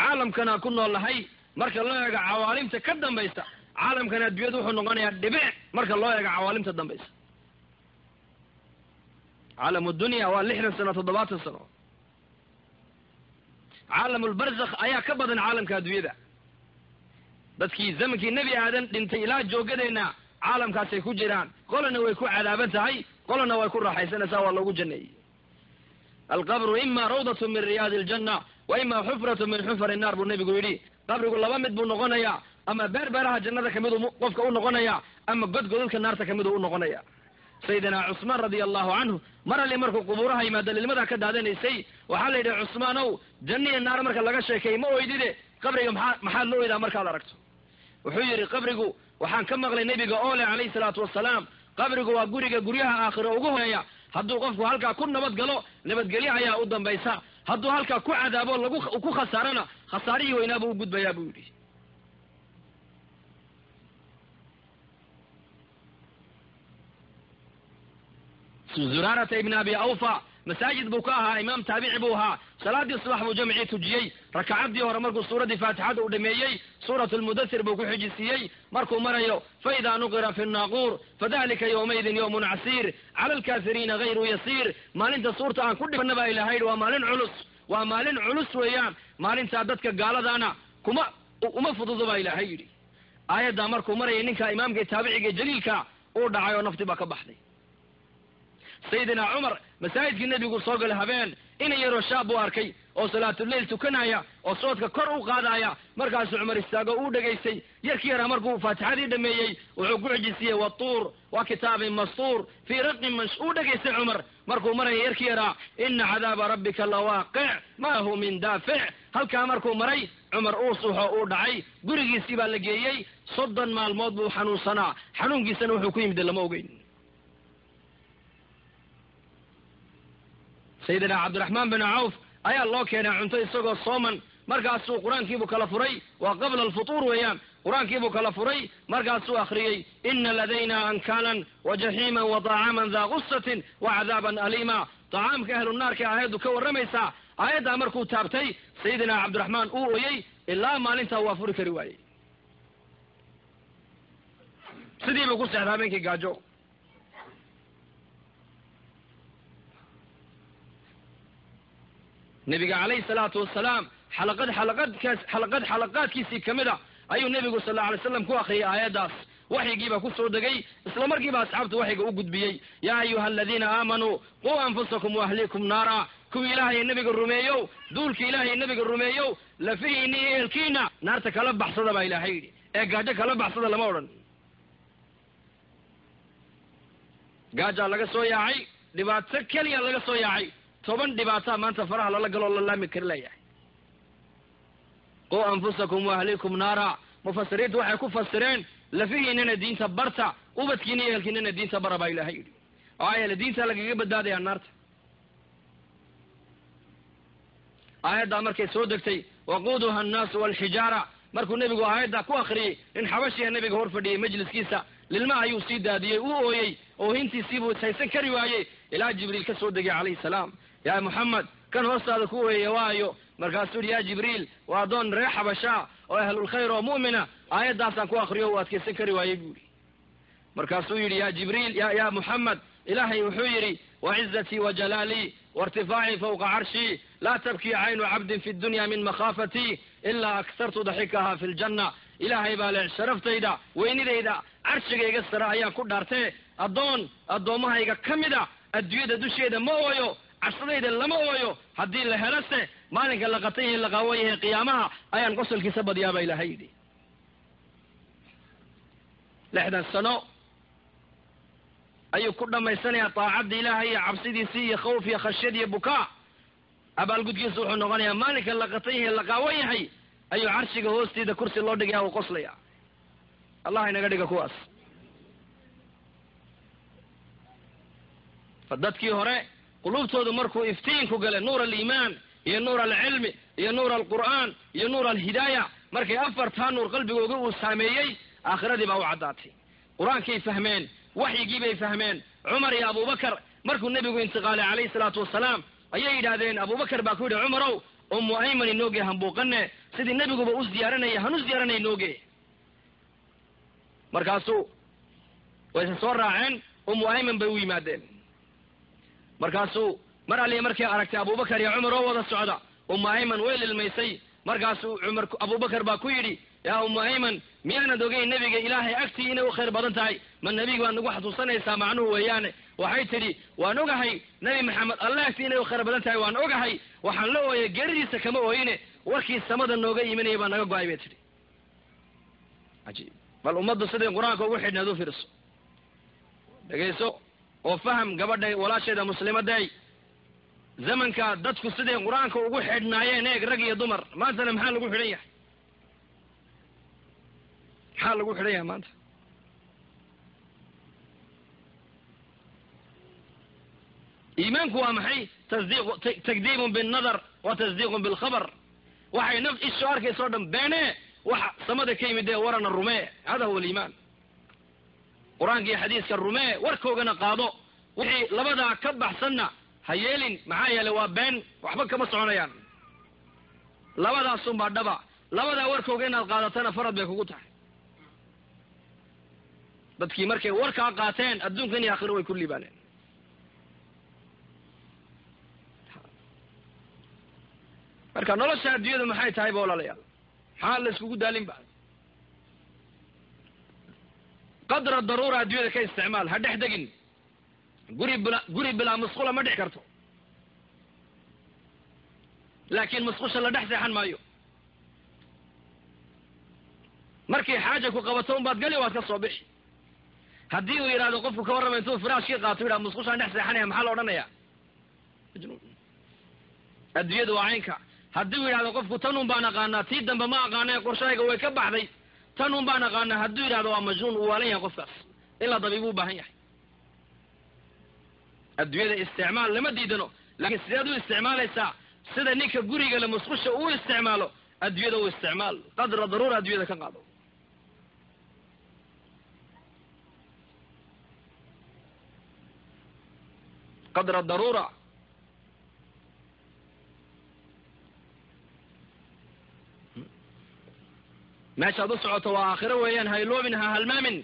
caalamkanaa ku nool lahay marka loo eego cawaalimta ka dambaysa caalamkan adduunyadu wuxuu noqonayaa dhibic marka loo eego cawaalimta dambaysa caalamu dunya waa lixdan sano toddobaatan sano. Caalamulbarzakh ayaa ka badan caalamka adduunyada. Dadkii zamankii nebi aadan dhintay ilaa joogadeenna caalamkaasay ku jiraan. Qolana way ku cadaaban tahay qolana way ku raaxaysanaysaa waa loogu janeeyey alqabru ima rawdatu min riyaadi aljanna wa ima xufratu min xufari naar buu nebigu yidhi qabrigu laba mid buu noqonayaa ama beer beeraha jannada kamiduu qofka u noqonaya ama godgodadka naarta kamiduu u noqonaya sayidina cusmaan radia allahu canhu mar ali markuu qubuuraha yimaada lilmadaa ka daadanaysay waxaa la yidhi cusmaanow janniya naar marka laga sheekay ma oydide qabriga maxaa maxaad la oydaa markaad aragto wuxuu yidhi qabrigu waxaan ka maqlay nebiga oo leh calayhi salaatu wasalaam qabrigu waa guriga guryaha aakhiro ugu horreeya hadduu qofku halkaa ku nabad galo nabadgelyo ayaa u dambaysa. Hadduu halkaa ku cadaabo lagu ku khasaarana khasaarihii weynaa buu u gudbayaa buu yidhi. Zuraarata ibn abi awfa masaajid buu ka ahaa imaam taabici buu ahaa. Salaadii subax buu jamcii tujiyey. Rakacaddii hore markuu suuraddii faatixada u dhameeyey suurat lmudathir buu ku xijisiiyey markuu marayo faida nuqira fi naaquur fadalika yawmaydin yawmun casiir cala alkaafiriina hayru yasiir. Maalinta suurta aan ku dhibana baa ilahay waa maalin culus waa maalin culus weeyaan. Maalintaa dadka gaaladaana kuma uma fududo baa ilaahay yidhi. Aayaddaa markuu marayay ninka imaamka taabiciga jaliilka uu dhacay oo nafti baa ka baxday sayidina cumar masaajidkii nebigu soo galay habeen ina yaroo shaab buu arkay oo salaatuleyl tukanaya oo soodka kor u qaadaya markaasuu cumar istaago uu dhegaystay yarkii yaraa markuu faatixadii dhameeyey wuxuu ku xijisiiyey watuur waa kitaabin mastuur fii raqin mansh uu dhegaystay cumar. Markuu maraya yarkii yaraa ina cadaaba rabbika lawaaqic ma lahu min daafic. Halkaa markuu maray cumar uu suuxo uu dhacay gurigiisii baa la geeyey soddon maalmood buu xanuunsanaa. Xanuunkiisana wuxuu ku yimid lama ogeyn sayidina cabdiraxmaan bin cawf ayaa loo keenay cunto isagoo sooman. Markaasuu qur'aankiibuu kala furay waa qabla alfutuur weeyaan. Qur'aankiibuu kala furay markaasuu akhriyey ina ladayna ankaalan wa jaxiiman wa طacaaman daa gusatin wa cadaaban aliima. طacaamka ahlu naarka aayaddu ka warramaysaa aayaddaa markuu taabtay sayidina cabdiraxmaan uu oyey ilaa maalintaa waa furi kari waayey. Sidii buu ku seexda habeenkii gaajo nebiga calayhi salaatu wasalaam xalaqad xalaqadkaas xalaqad xalaqaadkiisii ka mid a ayuu nebigu sal alla alay slam ku akriyay aayaddaas. Waxyigiibaa ku soo degay isla markiiba asxaabtu waxyiga u gudbiyey. Yaa ayuha aladiina aamanuu quu anfusakum waahliikum naara. Kuwii ilaahay nebiga rumeeyow duulkii ilaahay nebiga rumeeyow lafihiini iyo ehelkiina naarta kala baxsada baa ilaahay yidhi. Ee gaajo kala baxsada lama odhan. Gaajaa laga soo yaacay dhibaato keliya laga soo yaacay toban dhibaataa maanta faraha lala galoo la laami kari layahay quu anfusakum waahliikum naara mufasiriintu waxay ku fasireen lafihiinana diinta barta ubadkiina iyo ehelkiinana diinta bara baa ilahay yidhi. Maxaa yeele diinta lagaga badbaadayaa naarta. Aayaddaa markay soo degtay waquuduha annaasu walxijaara. Markuu nebigu aayaddaa ku akriyey nin xabashiya nebiga hor fadhiyey majliskiisa lilma ayuu sii daadiyey uu ooyey oohintiisiibuu ishaysan kari waayey. Ilaa jibriil ka soo degay calayhi salaam yaa muxamed kan hoostaada ku ooyaya waayo markaasuu yihi yaa jibriil waa addoon reer xabashaa oo ahlulkhayr oo mu'mina aayaddaasaan ku akriyo uu adkaysan kari waayey buu yihi markaasuu yidhi ya jibriil ya ya muxamed ilaahay wuxuu yidhi wacizatii wajalaalii wairtifaacii fawqa carshii laa tabkii caynu cabdin fi dunya min makhaafatii ilaa aktartu daxikaha fi ljanna ilaahay baa le sharaftayda weynidayda carshigayga sare ayaan ku dhaartee addoon addoommahayga ka mid a adduunyada dusheeda ma ooyo carsadayda lama ooyo haddii la helase maalinka la qatan yahay la qaawan yahay qiyaamaha ayaan qosolkiisa badiyaaba ilaahay yidhi. Lixdan sano ayuu ku dhammaysanayaa daacadda ilaahay iyo cabsidiisii iyo khawf iyo khashyad iyo bukaa. Abaalgudkiisu wuxuu noqonayaa maalinka la qatan yahay la qaawan yahay ayuu carshiga hoostiida kursi loo dhigaya uu qoslaya allah inaga dhiga kuwaas. Fa dadkii hore qulubtoodu markuu iftiinku gale nuur aliimaan iyo nuur alcilmi iyo nuur alqur'aan iyo nuur alhidaaya markay afartaa nuur qalbigooga uu saameeyey aakhiradii baa u caddaatay. Qur'aankay fahmeen waxyigii bay fahmeen. Cumar iyo abubakar markuu nebigu intiqaalay calayhi salaatu wasalaam ayay yidhaahdeen abubakar baa ku yidhi cumarow ummu ayman inooge hambuuqane sidii nebiguba u ziyaaranaya han u ziyaaranay inooge markaasuu wayse soo raaceen ummu ayman bay u yimaadeen markaasuu mar alliya markay aragtay abubakar iyo cumar oo wada socda ummu ayman way lilmaysay. Markaasuu cumar abubakar baa ku yidhi yaa ummu ayman miyaanad ogeyn nebiga ilaahay agtii inay u khayr badan tahay? Ma nebiga waad nagu xasuusanaysaa macnuhu weeyaane. Waxay tidhi waan ogahay nebi maxamed alle agtii inay u khayr badan tahay waan ogahay. Waxaan la ooyay geeridiisa kama ooyine. Warkii samada nooga imanaya baa naga go'ay bay tidhi. Ajiib bal ummaddu siday qur'aanka ugu xidhnaad u fiirso. Dhegayso oo faham gabadhay walaasheeda muslimaday zamanka dadku siday qur'aanka ugu xidhnaayeen eeg rag iyo dumar maantana maxaa lagu xidhan yahay? Maxaa lagu xidhan yahay maanta? Iimaanku waa maxay? Tasdiiq takdiibun binnadar wa tasdiiqun bilkhabar waxay naf ishu arkaysa o dhan beene waxa samada ka yimid ee warana rumee. Hada huwa aliimaan qur'aanka iyo xadiiska rumee warkoogana qaado. Wixii labadaa ka baxsanna ha yeelin maxaa yeelay waa been waxba kama soconayaan. Labadaasunbaa dhaba. Labadaa warkooga inaad qaadatana farad bay kugu tahay. Dadkii markay warkaa qaateen adduunkan iyo aakhiro way ku liibaaneen. Marka nolosha adduunyadu maxay tahay ba walaalayaal. Maxaa la iskugu daalin ba qadra daruura adduunyada ka isticmaal ha dhex degin. Guri bila guri bilaa musqula ma dhex karto. Laakiin musqusha la dhex seexan maayo. Markay xaaja ku qabato unbaad gali waad ka soo bixi. Haddii uu yidhahdo qofku ka warrama intuu firaashkii qaato yidhaha musqushaan dhex seexanaya maxaa la odhanaya adduunyadu waa caynka. Haddii uu yidhahdo qofku tanun baan aqaanaa tii dambe ma aqaana qorshahayga way ka baxday tanun baan aqaanaa hadduu yidhahdo waa majnuun uu waalan yahay qofkaas. Ilaa dabiib u baahan yahay. Adduunyada isticmaal lama diidano laakiin sideed u isticmaalaysaa sida ninka guriga le musqusha uu isticmaalo adduunyada u isticmaal qadra daruura adduunyada ka qaado. Qadra daruura meeshaad u socoto waa aakhiro weeyaan hayloobin ha halmaamin.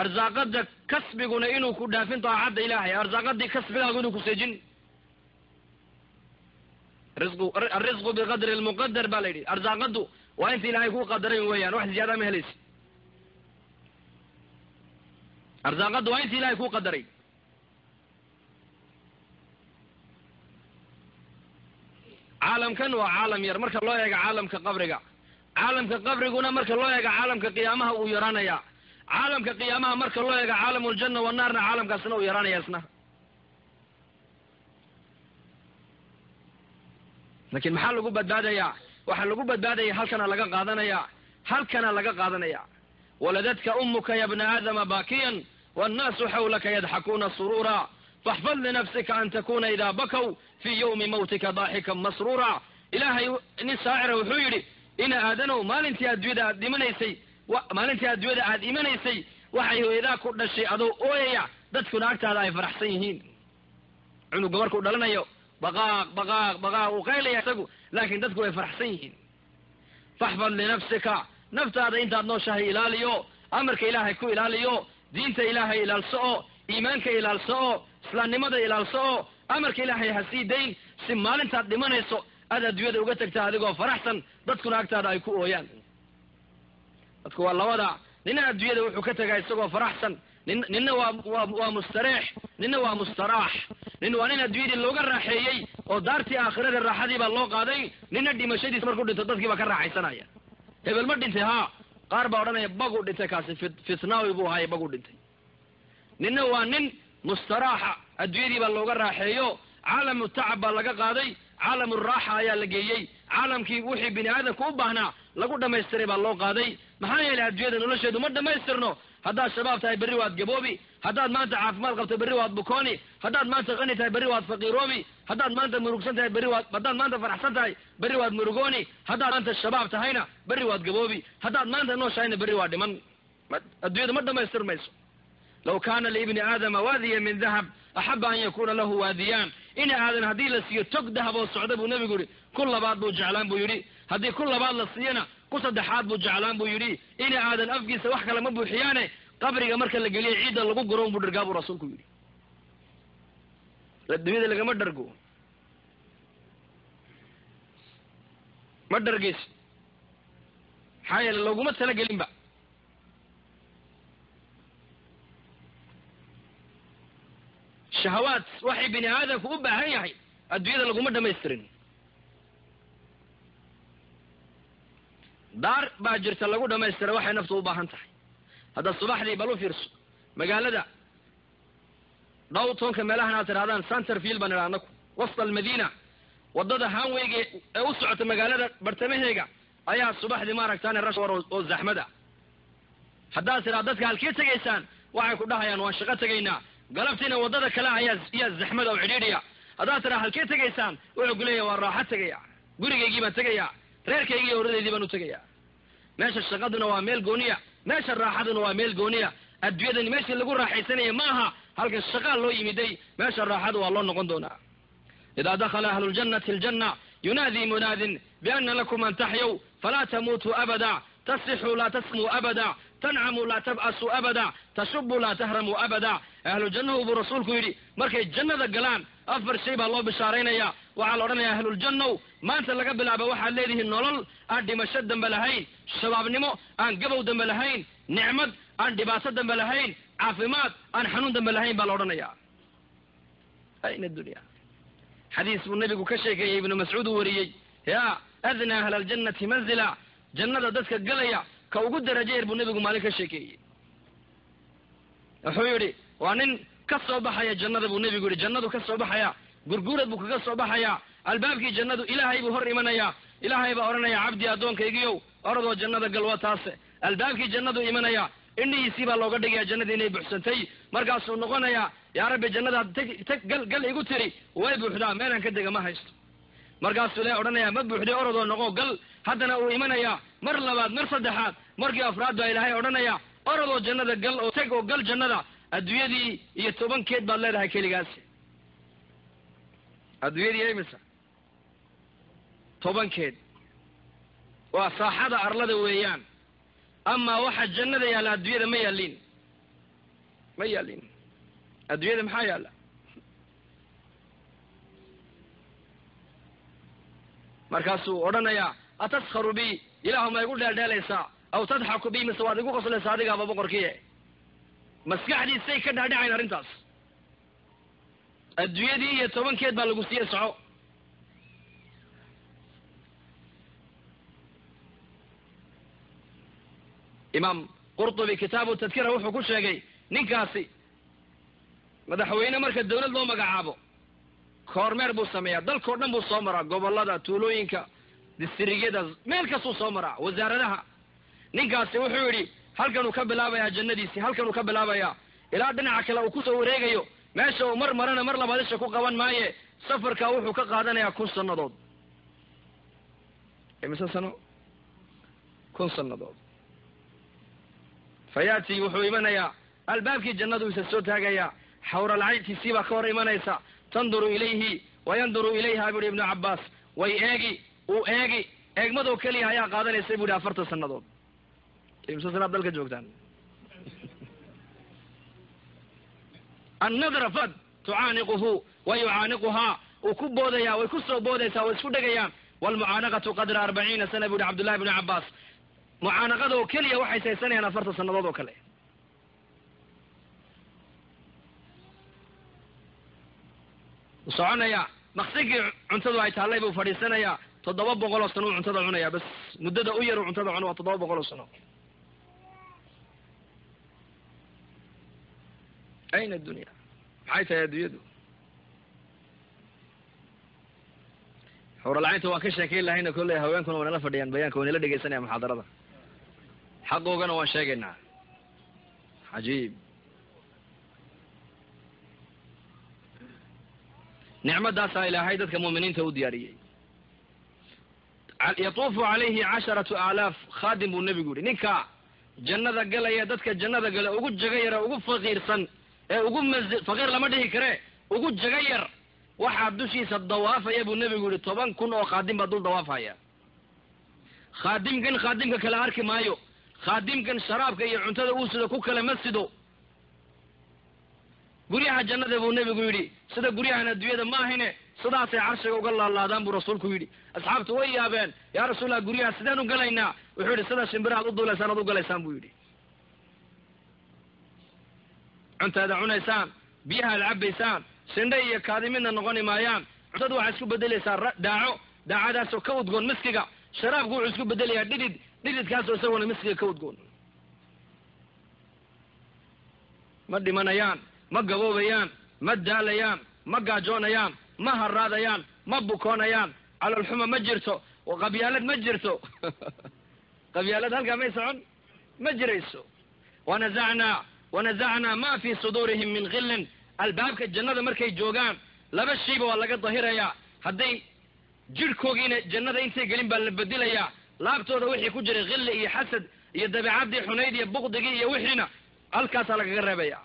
Arsaaqada kasbiguna inuu ku dhaafin daacadda ilaahay arsaaqadii kasbigaagu inuu kuseejin risqu alrisqu biqadri lmuqadar baa la yidhi. Arsaaqadu waa inta ilaahay ku qadaray weeyaan wax ziyaada ma helaysi arsaaqadu waa inta ilahay ku qadaray. Caalamkan waa caalam yar marka loo eego caalamka qabriga caalamka qabriguna marka loo eego caalamka qiyaamaha uu yaraanaya caalamka qiyaamaha marka loo eego caalam ljanna wanaarna caalamkaasna uu yaraanaya isna. Laakiin maxaa lagu badbaadayaa? Waxaa lagu badbaadaya halkana laga qaadanaya halkana laga qaadanaya waladadka umuka ya bna aadama bakiyan wannaasu xawlaka yadxakuuna suruura faxfad linafsika an takuna idaa bakow fii yawmi mawtika daaxikan masruura ilaahay nin saacira wuxuu yidhi ina aadanow maalintii adduunyada aad dhimanaysay maalintii adduunyada aad imanaysay waxay hooyadaa ku dhashay adoo ooyaya dadkuna agtaada ay faraxsan yihiin. Cunuga markuu dhalanayo baqaaq baqaaq baqaaq uu qaylaya isagu laakiin dadku way faraxsan yihiin. Faxfad linafsika naftaada intaad nooshahay ilaaliyo amarka ilaahay ku ilaaliyo diinta ilaahay ilaalso oo iimaanka ilaalso oo islaamnimada ilaalso oo amarka ilaahay ha sii dayn si maalintaad dhimanayso aad adduunyada uga tagta adigoo faraxsan dadkuna agtaada ay ku ooyaan. Dadku waa labada nina adduunyada wuxuu ka tegaa isagoo faraxsan. Nin nina waa waa waa mustareex nina waa mustaraax. Nin waa nin adduunyadii looga raaxeeyey oo daartii aakhirada raaxadii baa loo qaaday. Nina dhimashadiis markuu dhinto dadkii baa ka raaxaysanaya hebel ma dhintay haa qaar baa odhanaya baguu dhintay kaasi fit fitnaawi buu ahaye baguu dhintay. Nina waa nin mustaraaxa adduunyadii baa looga raaxeeyo. Caalamu tacab baa laga qaaday caalamu raaxa ayaa la geeyey caalamkii wixii bini aadamka u baahnaa lagu dhamaystiray baa loo qaaday. Maxaa yeelay adduunyada nolosheedu ma dhammaystirno. Haddaad shabaab tahay berri waad gaboobi. Haddaad maanta caafimaad qabto berri waad bukooni. Haddaad maanta qani tahay berri waad faqiiroobi. Haddaad maanta murugsan tahay berri waad haddaad maanta faraxsan tahay berri waad murugooni. Haddaad maanta shabaab tahayna berri waad gaboobi. Haddaad maanta nooshahayna berri waa dhiman. Adduunyada ma dhamaystirmayso law kaana liibni aadama waadiya min dahab axaba an yakuna lahu waadiyaan. Ini aadan haddii la siiyo tog dahab oo socda buu nebigu yihi ku labaad buu jeclaan buu yidhi. Haddii ku labaad la siiyana ku saddexaad buu jeclaan buu yidhi. Ini aadan afkiisa wax kale ma buuxiyaane qabriga marka la geliya ciidda lagu guro unbuu dhargaa buu rasuulku yidhi. Adduunyada lagama dhargo. Ma dhargeys. Maxaa yeele laguma talagelinba. Shahawaad waxay bini aadamku u baahan yahay adduunyada laguma dhamaystirin daar baa jirta lagu dhamaystira waxay naftu u baahan tahay. Hadda subaxdii bal u fiirso. Magaalada dhowtonka meelahan aad tidhahdaan centerfield baan idha anaku wasta almadiina waddada hanweyga ee u socota magaalada bartamaheega ayaa subaxdii maaragtaan rash war oo zaxmada haddaad tidhahda dadka halkee tegaysaan waxay ku dhahayaan waan shaqo tegaynaa. Galabtiina waddada kale ayaa iyaa zaxmada oo cidhiidhiya. Haddaad tidhaha halkee tegaysaan wuxuu ku leeyahy waa raaxo tegaya gurigaygii baan tegaya reerkaygii iyo horradeydii baan u tegaya meesha shaqaduna waa meel gooniya. Meesha raaxaduna waa meel gooniya. Adduunyadani meeshii lagu raaxaysanaya ma aha halkan shaqaa loo yimiday meesha raaxadu waa loo noqon doonaa. Idaa dakhala ahlu ljannati aljanna yunaadii munaadin biana lakum an taxyaw falaa tamuutuu abada tasixuu laa tasmuu abada tancamuu laa tab'asuu abada tashubuu laa tahramuu abada. Ahlu jannahu buu rasuulku yidhi markay jannada galaan afar shay baa loo bishaaraynaya waxaa la odhanaya ahluljannaw maanta laga bilaaba waxaad leedihiin nolol. Aan dhimasho dambe lahayn. Shabaabnimo aan gabow dambe lahayn. Nicmad aan dhibaato dambe lahayn. Caafimaad aan xanuun dambe lahayn baa la odhanaya ayna dunya. Xadiis buu nabigu ka sheekeeyey ibnu mascuud uu wariyey. Ya adnaa ahla aljannati manzila. Jannada dadka galaya ka ugu darajeer buu nebigu maalin ka sheekeeyey. Wuxuu yidhi waa nin ka soo baxaya jannada buu nebigu yihi jannadu ka soo baxaya gurguurad buu kaga soo baxaya. Albaabkii jannadu ilaahay buu hor imanaya. Ilaahay baa odhanaya cabdi addoonkaygiiow oradoo jannada gal waa taase. Albaabkii jannadu imanaya indhihiisii baa looga dhigaya jannadii inay buuxsantay. Markaasuu noqonayaa yaa rabbi jannadaad teg gal gal igu tiri way buuxdaa meelaan ka dega ma haysto. Markaasuu ilahay odhanaya ma buuxday orodoo noqo gal haddana uu imanayaa mar labaad mar saddexaad markii afraad baa ilaahay odhanaya orodoo jannada gal oo teg oo gal jannada adduunyadii iyo tobankeed baad leedahay keligaasi adduunyadii imisa tobankeed waa saaxada arlada weeyaan. Amaa waxa jannada yaalla adduunyada ma yaallin. Ma yaallin. Adduunyada maxaa yaalla? Markaasuu odhanayaa ataskharu bi ilaahu ma igu dheeldheelaysaa aw tadxaku bi mise waad igu qoslaysaa adigaaba boqorkiie maskaxdiisay ka dhaadhacayn arrintaas adduunyadii iyo tobankeed baa lagu siiye soco. Imaam qurtubi kitaabu tadkira wuxuu ku sheegay ninkaasi madaxweyne marka dawlad loo magacaabo koormeer buu sameeyaa dalkao dhan buu soo maraa gobollada tuulooyinka distrigyada meel kastuu soo maraa wasaaradaha. Ninkaasi wuxuu yidhi halkanuu ka bilaabayaa jannadiisii halkanuu ka bilaabayaa ilaa dhinaca kale uu ku soo wareegayo meesha uu mar marana mar labaad isha ku qaban maaye safarkaa wuxuu ka qaadanayaa kun sannadood. Imise sano? Kun sannadood. Fa yaati wuxuu imanayaa albaabkii jannadu isa soo taagayaa xawralcayntiisii baa ka hor imanaysa tanduru ilayhi wa yanduru ilayha buuhi ibnu cabbaas. Way eegi uu eegi eegmadoo keliya ayaa qaadanaysa bu ihi afartan sannadood imse sanaad dalka joogtaan annadra fad tucaaniquhu wa yucaaniquhaa uu ku boodayaa way ku soo boodaysaa way isku dhegayaan waalmucaanaqatu qadra arbaciina sana bu ihi cabdullahi bnu cabbaas mucaanaqada oo keliya waxay saysanayaan afartan sannadood oo kale u soconayaa maqsigii cuntadu ay taallay buu fadhiisanayaa toddoba boqol oo sano uu cuntada cunaya bas muddada u yar cuntada cuno waa toddoba boqol oo sano ayna dunya maxay tahay adduunyadu xuralcaynta waan ka sheekeyn lahayna kolley haweenkuna waa nala fadhiyaan bayaanka waa nala dhegeysanaya muxaadarada xaqoogana waan sheegaynaa cajiib nicmadaasaa ilaahay dadka muuminiinta u diyaariyey yatuufu calayhi casharatu aalaaf khaadim buu nebigu yihi ninka jannada galaya dadka jannada gala ugu jaga yara ugu faqiirsan ee ugu masi faqiir lama dhihi kare ugu jaga yar waxaa dushiisa dawaafaya buu nebigu yihi toban kun oo khaadim baa dul dawaafaya. Khaadimkan khaadimka kale arki maayo. Khaadimkan sharaabka iyo cuntada uu sido ku kale ma sido. Guryaha jannada buu nebigu yidhi sida guryahan adduunyada ma ahine sidaasay carshiga uga laalaadaan buu rasuulku yidhi. Asxaabtu way yaabeen yaa rasuulallah guryaha sideen u galaynaa? Wuxuu yidhi sida shimbira ad u duulaysaan ad u galaysaan buu yidhi cuntaada cunaysaan biyaha ad cabaysaan sindhe iyo kaadimidna noqoni maayaan. Cuntadu waxaa isku bedelaysaa daaco daacadaasoo ka udgoon miskiga. Sharaabku wuxuu isku bedelayaa dhidid dhididkaasoo isaguna miskiga ka udgoon. Ma dhimanayaan ma gaboobayaan ma daalayaan ma gaajoonayaan ma haraadayaan ma bukoonayaan. Calolxuma ma jirto qabyaalad ma jirto. Qabyaalad halkaa may socon? Ma jirayso. Wanazacnaa wanazacnaa ma fii suduurihim min khillin albaabka jannada markay joogaan laba shayba waa laga dahirayaa hadday jidhkoogiina jannada intay gelin baa la bedelayaa laabtooda wixii ku jiray khilli iyo xasad iyo dabeecaddii xunayd iyo bukdigii iyo wixiina halkaasaa lagaga reebaya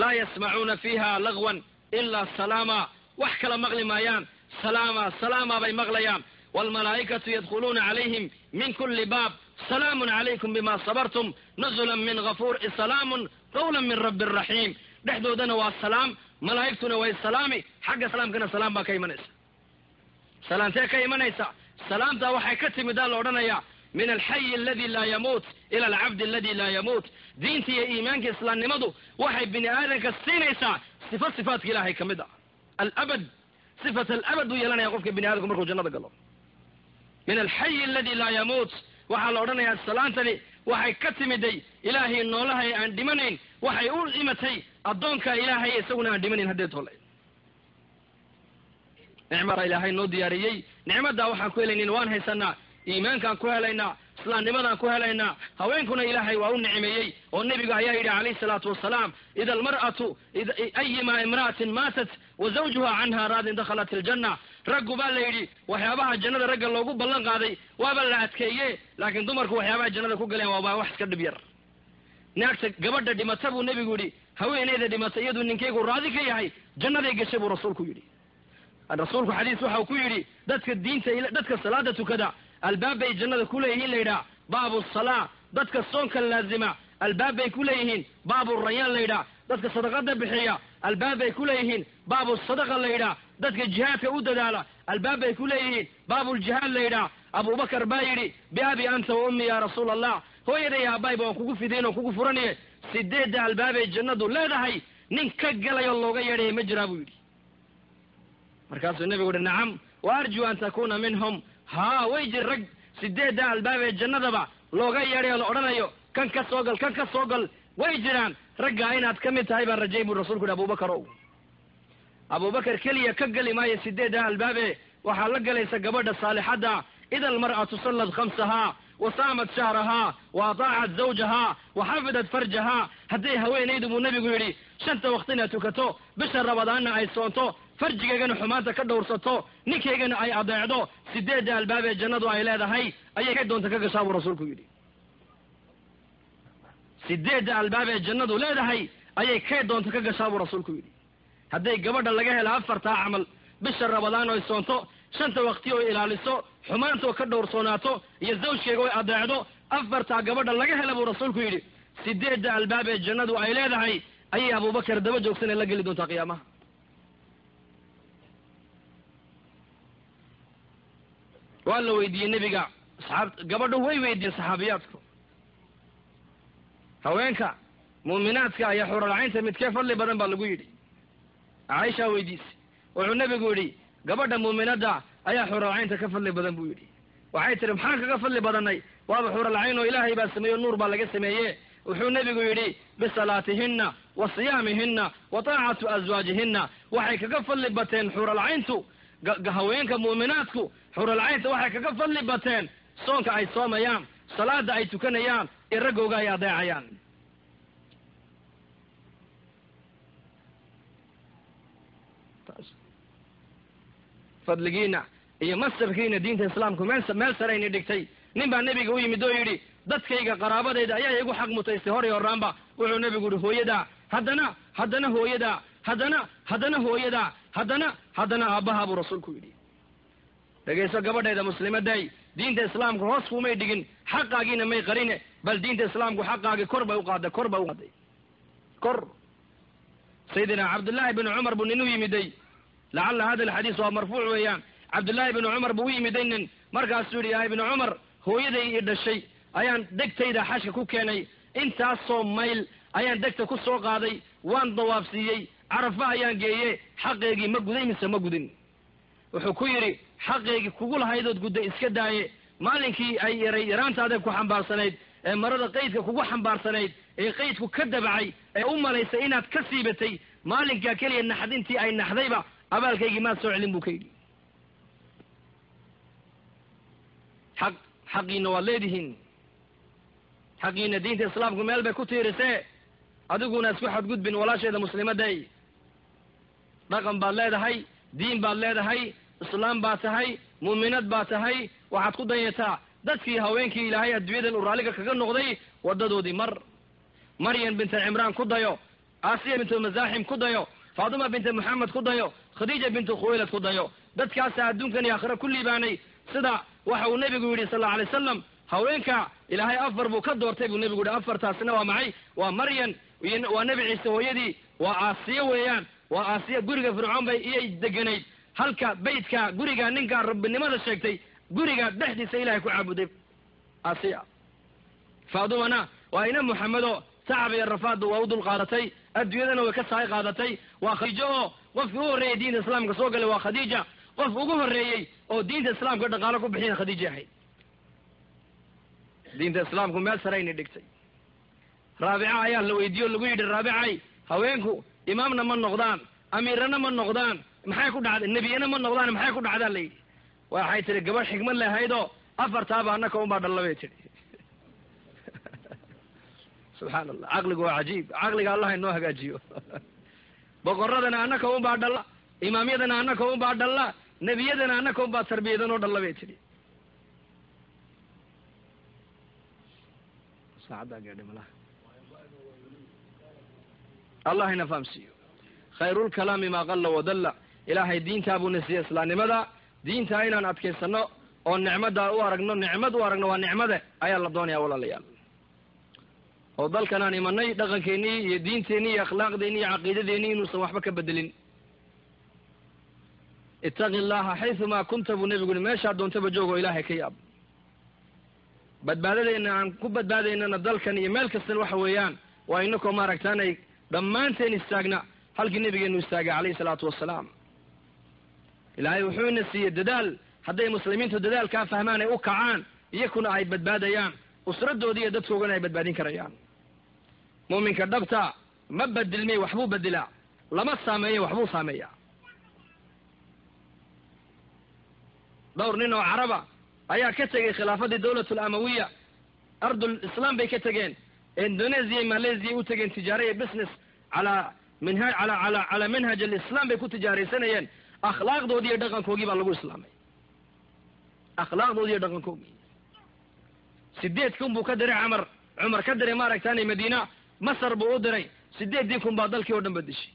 laa yasmacuuna fiiha lagwan ilaa salaama wax kala maqli maayaan salaama salaama bay maqlayaan waalmalaa'ikatu yadkhuluuna calayhim min kuli baab salaamun calaykum bima sabartum. Nuzula min gafuur salaamun qawla min rabbi raxiim dhexdoodana waa salaam malaa'igtuna way salaami. Xagga salaamkana salaam baa ka imanaysa. Salaantee ka imanaysa. Salaamtaa waxay ka timidaa la odhanayaa. Min alxayi aladi laa yamuut ila alcabdi aladi laa yamuut. Diinta iyo iimaanka islaamnimadu waxay bini aadanka siinaysaa sifa sifaadka ilaahay ka mid a alabad sifat alabad buu yeelanaya qofka bini aadamku markuu jannada galo. Min alxayi aladi laa yamuut waxaa la odhanayaa salaantani waxay ka timiday ilaahay noolahay aan dhimanayn. Waxay u imatay addoonka ilaahay isaguna aan dhimanayn haddee tole nicmada ilaahay noo diyaariyey. Nicmadaa waxaan ku helaynin waan haysanaa. Iimaankaan ku helaynaa islaamnimadaan ku helaynaa. Haweenkuna ilaahay waa u nicmeeyey oo nebiga ayaa yidhi calayhi salaatu wasalaam ida almar'atu ayima imra'atin maatat wa zawjuha canha raadin dakhalat iljanna raggu baa la yidhi waxyaabaha jannada ragga loogu ballan qaaday waaba la adkeeye laakiin dumarku waxyaabaha jannada ku galeen waaba wax iska dhib yar naagta gabadha dhimata buu nebigu yidhi haweeneyda dhimata iyaduu ninkeygu raadi ka yahay jannaday gashay buu rasuulku yidhi rasuulku xadiis waxa uu ku yidhi dadka diinta dadka salaada tukada albaab bay jannada ku leeyihiin la yidhaha baabu salaa dadka soonka laazima albaab bay ku leeyihiin baabu rayaan la yidhaha dadka sadaqada bixiya. Albaab bay ku leeyihiin baabu sadaqa la yidhaha dadka jihaadka u dadaala. Albaab bay ku leeyihiin baabuljihaad la yidhaha abubakar baa yidhi biabi anta wa ummi ya rasuula allah hooyaday aabayba waan kugu fidiin oo kugu furanaye sideedda albaabay jannadu leedahay nin ka galayoo looga yeedhaya ma jiraa buu yidhi. Markaasuu nebigu uhi nacam wa arjuu an takuna minhum. Haa way jir rag sideedda albaabee jannadaba looga yeedhayo la odhanayo kan ka soo gal kan ka soo gal way jiraan. Raggaa inaad ka mid tahay baan rajay buu rasulku yidhi abubakar ow. Abubakar keliya ka geli maayo sideedda albaabe. Waxaa la galaysa gabadha saalixadda. Ida almar'atu sallad khamsahaa wa saamat shahrahaa wa ataacat zawjahaa wa xafidat farjahaa hadday haweenaydu buu nebigu yidhi shanta waktina tukato bisha rabadaanna ay soonto farjigeygana xumaanta ka dhowrsato ninkaygana ay adeecdo sideedda albaabee jannadu ay leedahay ayay kay doonta ka gashaa buu rasuulku yidhi sideedda albaabee jannadu leedahay ayay kay doonta ka gashaa buu rasuulku yidhi. Hadday gabadha laga hela afartaa camal bisha rabadaan oy soonto shanta wakti oy ilaaliso xumaantoo ka dhowrsoonaato iyo zawjkeyga oy adeecdo afartaa gabadha laga hela buu rasuulku yidhi. Sideedda albaabee jannadu ay leedahay ayay abubakar daba joogsan ee la geli doontaa qiyaamaha. Waa la weydiiyey nebiga saxaab gabadhu way weydiiyeen saxaabiyaadku haweenka muuminaadka ayaa xuralcaynta midkee fadli badan baa lagu yidhi. Caaishaa weydiisay. Wuxuu nebigu yidhi gabadha muuminadda ayaa xuralcaynta ka fadli badan buu yidhi. Waxay tihi maxaan kaga fadli badanay waaba xuralcayn oo ilaahay baa sameeyo nuur baa laga sameeye wuxuu nebigu yidhi bisalaatihinna wa siyaamihina wa taacatu aswaajihina waxay kaga fadli bateen xuralcayntu haweenka mu'minaadku xuralcaynta waxay kaga fadli bateen soonka ay soomayaan salaada ay tukanayaan ee raggooga ay adeecayaan. Fadligiina iyo masabkiina diinta islaamku meel meel sarayni dhigtay. Nin baa nebiga u yimid oo yidhi dadkayga qaraabadayda ayaa igu xaq mutaystay hor iyo horaanba wuxuu nebigu yihi hooyadaa haddana haddana hooyadaa haddana haddana hooyadaa haddana haddana aabbaha buu rasuulku yidhi. Dhegayso gabadhayda muslimaday diinta islaamku hoos kumay dhigin xaqaagiina may qarine bal diinta islaamku xaqaagii kor bay uqaaday kor bay uqaaday kor. Sayidina cabdullaahi binu cumar buu nin u yimiday. Lacalla hada alxadiis waa marfuuc weeyaan. Cabdullaahi binu cumar buu u yimiday nin. Markaasuu yidhi yaa ibnu cumar hooyaday ii dhashay ayaan degtayda xashka ku keenay. Intaasoo mayl ayaan degta ku soo qaaday waan dawaafsiiyey carafa ayaan geeye xaqeygii ma guday mise ma gudin wuxuu ku yidhi xaqeygii kugu lahaydood gudday iska daaye. Maalinkii ay yaray yaraantaada ku xambaarsanayd ee marada qaydka kugu xambaarsanayd ee qaydku ka dabacay ee u malaysay inaad ka siibatay maalinkaa keliya naxdintii ay naxdayba abaalkaygii maad soo celin buu ka yidhi. Xaq xaqiina waad leedihiin. Xaqiina diinta islaamku meel bay ku tiirisee adiguna isku xadgudbin walaasheeda muslimaday. Dhaqan baad leedahay diin baad leedahay islaam baad tahay muuminad baad tahay waxaad ku danyataa dadkii haweenkii ilaahay adduunyadan uu raalliga kaga noqday waddadoodii mar. Maryam binta cimraan ku dayo aasiya bintu masaaxim ku dayo faaduma binta moxamed ku dayo khadiija bintu khuwaylad ku dayo. Dadkaasaa adduunkan iyo aakhira ku liibaanay. Sida waxa uu nebigu yidhi sal alla alay wasalam haweenka ilaahay afar buu ka doortay buu nebigu yihi afartaasina waa maxay? Waa maryan waa nebi ciise hooyadii. Waa aasiya weeyaan waa aasiya guriga fircoon bay iyay deganayd halka beytka guriga ninkaa rabbinimada sheegtay guriga dhexdiisa ilahay ku caabuday. Aasiya. Faadumana waa ina moxamedo sacab iyo rafaadda waa u dul qaadatay adduunyadana way ka sahay qaadatay. Waa khadiijo oo qofkii u horreeyey diinta islaamka soo galay waa khadiija. Qof ugu horreeyey oo diinta islaamka dhaqaalo ku bixina khadiija ahayd diinta islaamku meel sarayni dhigtay. Raabica ayaa la weydiiye o lagu yidhi raabicay haweenku imaamna ma noqdaan amiirana ma noqdaan maxay ku dhacday nebiyana ma noqdaan maxay ku dhacdaa la yidhi waxay tihi gabadh xikmad lahaydoo afartaaba annaka unbaa dhalla bay tihi subxaana allah caqligu waa cajiib caqliga allah inoo hagaajiyo. Boqoradana annaka unbaa dhalla imaamyadana annaka unbaa dhalla nebiyadana annaka unbaa tarbiyadanoo dhalla bay tihi allah ina fahamsiiyo. Khayrulkalaami maa qalla wadalla ilaahay diintaa buuna siiye islaamnimada. Diintaa inaan adkaysano oo nicmada u aragno nicmad u aragno waa nicmade ayaa la doonaya walaalayaal oo dalkan aan imanay dhaqankeennii iyo diinteennii iyo akhlaaqdeennii iyo caqiidadeennii inuusan waxba ka bedelin. Ittaqi llaha xaysumaa kunta buu nebigu yihi meeshaa doontaba joogo ilaahay ka yaab. Badbaadadeenna aan ku badbaadaynana dalkan iyo meel kastan waxa weeyaan waa inakoo maaragtaanay dhammaanteen istaagna halkii nebigeenu istaagay calayhi salaatu wasalaam ilaahay wuxuu ina siiyey dadaal hadday muslimiintu dadaalkaa fahmaan ay u kacaan iyakuna ay badbaadayaan usraddoodii iyo dadkoogana ay badbaadin karayaan. Muuminka dhabta ma bedilmay waxbuu bedilaa lama saameeyo waxbuu saameeyaa. Dhowr nin oo caraba ayaa ka tegey khilaafadii dawlat alamawiya ardul islaam bay ka tegeen indonesia malaysia u tegeen tijaara iyo business calaa minha ala ala calaa manhaj alislam bay ku tijaaraysanayeen. Akhlaaqdoodii iyo dhaqankoogii baa lagu islaamay. Akhlaaqdoodii iyo dhaqankoogii sideed kun buu ka diray camar. Cumar ka diray maaragtaanay madiina. Masar buu u diray. Sideeddii kun baa dalkii oo dhan badishay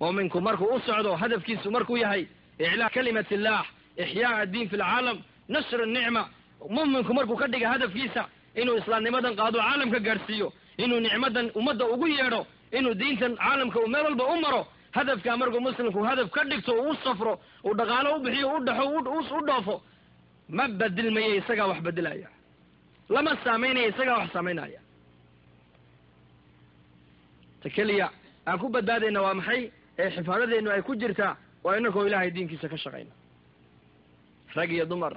muuminku markuu u socdo hadafkiisu markuu yahay iclaa kalimat illah ixyaa addiin fi lcaalam nashr nicma muminku markuu ka dhiga hadafkiisa inuu islaamnimadan qaado caalamka gaadhsiiyo inuu nicmadan ummadda ugu yeedho inuu diintan caalamka meel walba u maro hadafkaa markuu muslimku hadaf ka dhigto u safro uu dhaqaalo u bixiyo u dhaxo u dhoofo ma bedilmaya isagaa wax bedilaya lama saamaynaya isagaa wax saamaynaya? Ta keliya aan ku badbaadayna waa maxay? Ee xifaadadeennu ay ku jirtaa waa inakoo ilaahay diinkiisa ka shaqayna. Rag iyo dumar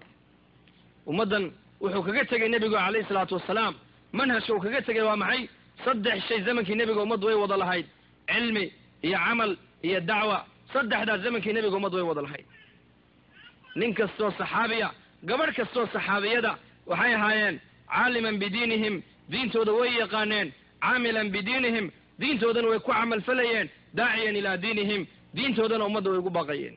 ummaddan wuxuu kaga tegay nebigu calayhi salaatu wasalaam. Manhajka uu kaga tegay waa maxay? Saddex shay zamankii nebiga ummaddu way wada lahayd. Cilmi iyo camal iyo dacwa. Saddexdaas zamankii nebiga ummaddu way wada lahayd. Nin kastoo saxaabiya gabadh kastoo saxaabiyada waxay ahaayeen caaliman bidiinihim diintooda way yaqaaneen. Caamilan bidiinihim diintoodana way ku camalfalayeen daaciyan ilaa diinihim diintoodana ummadda way ugu baqayeen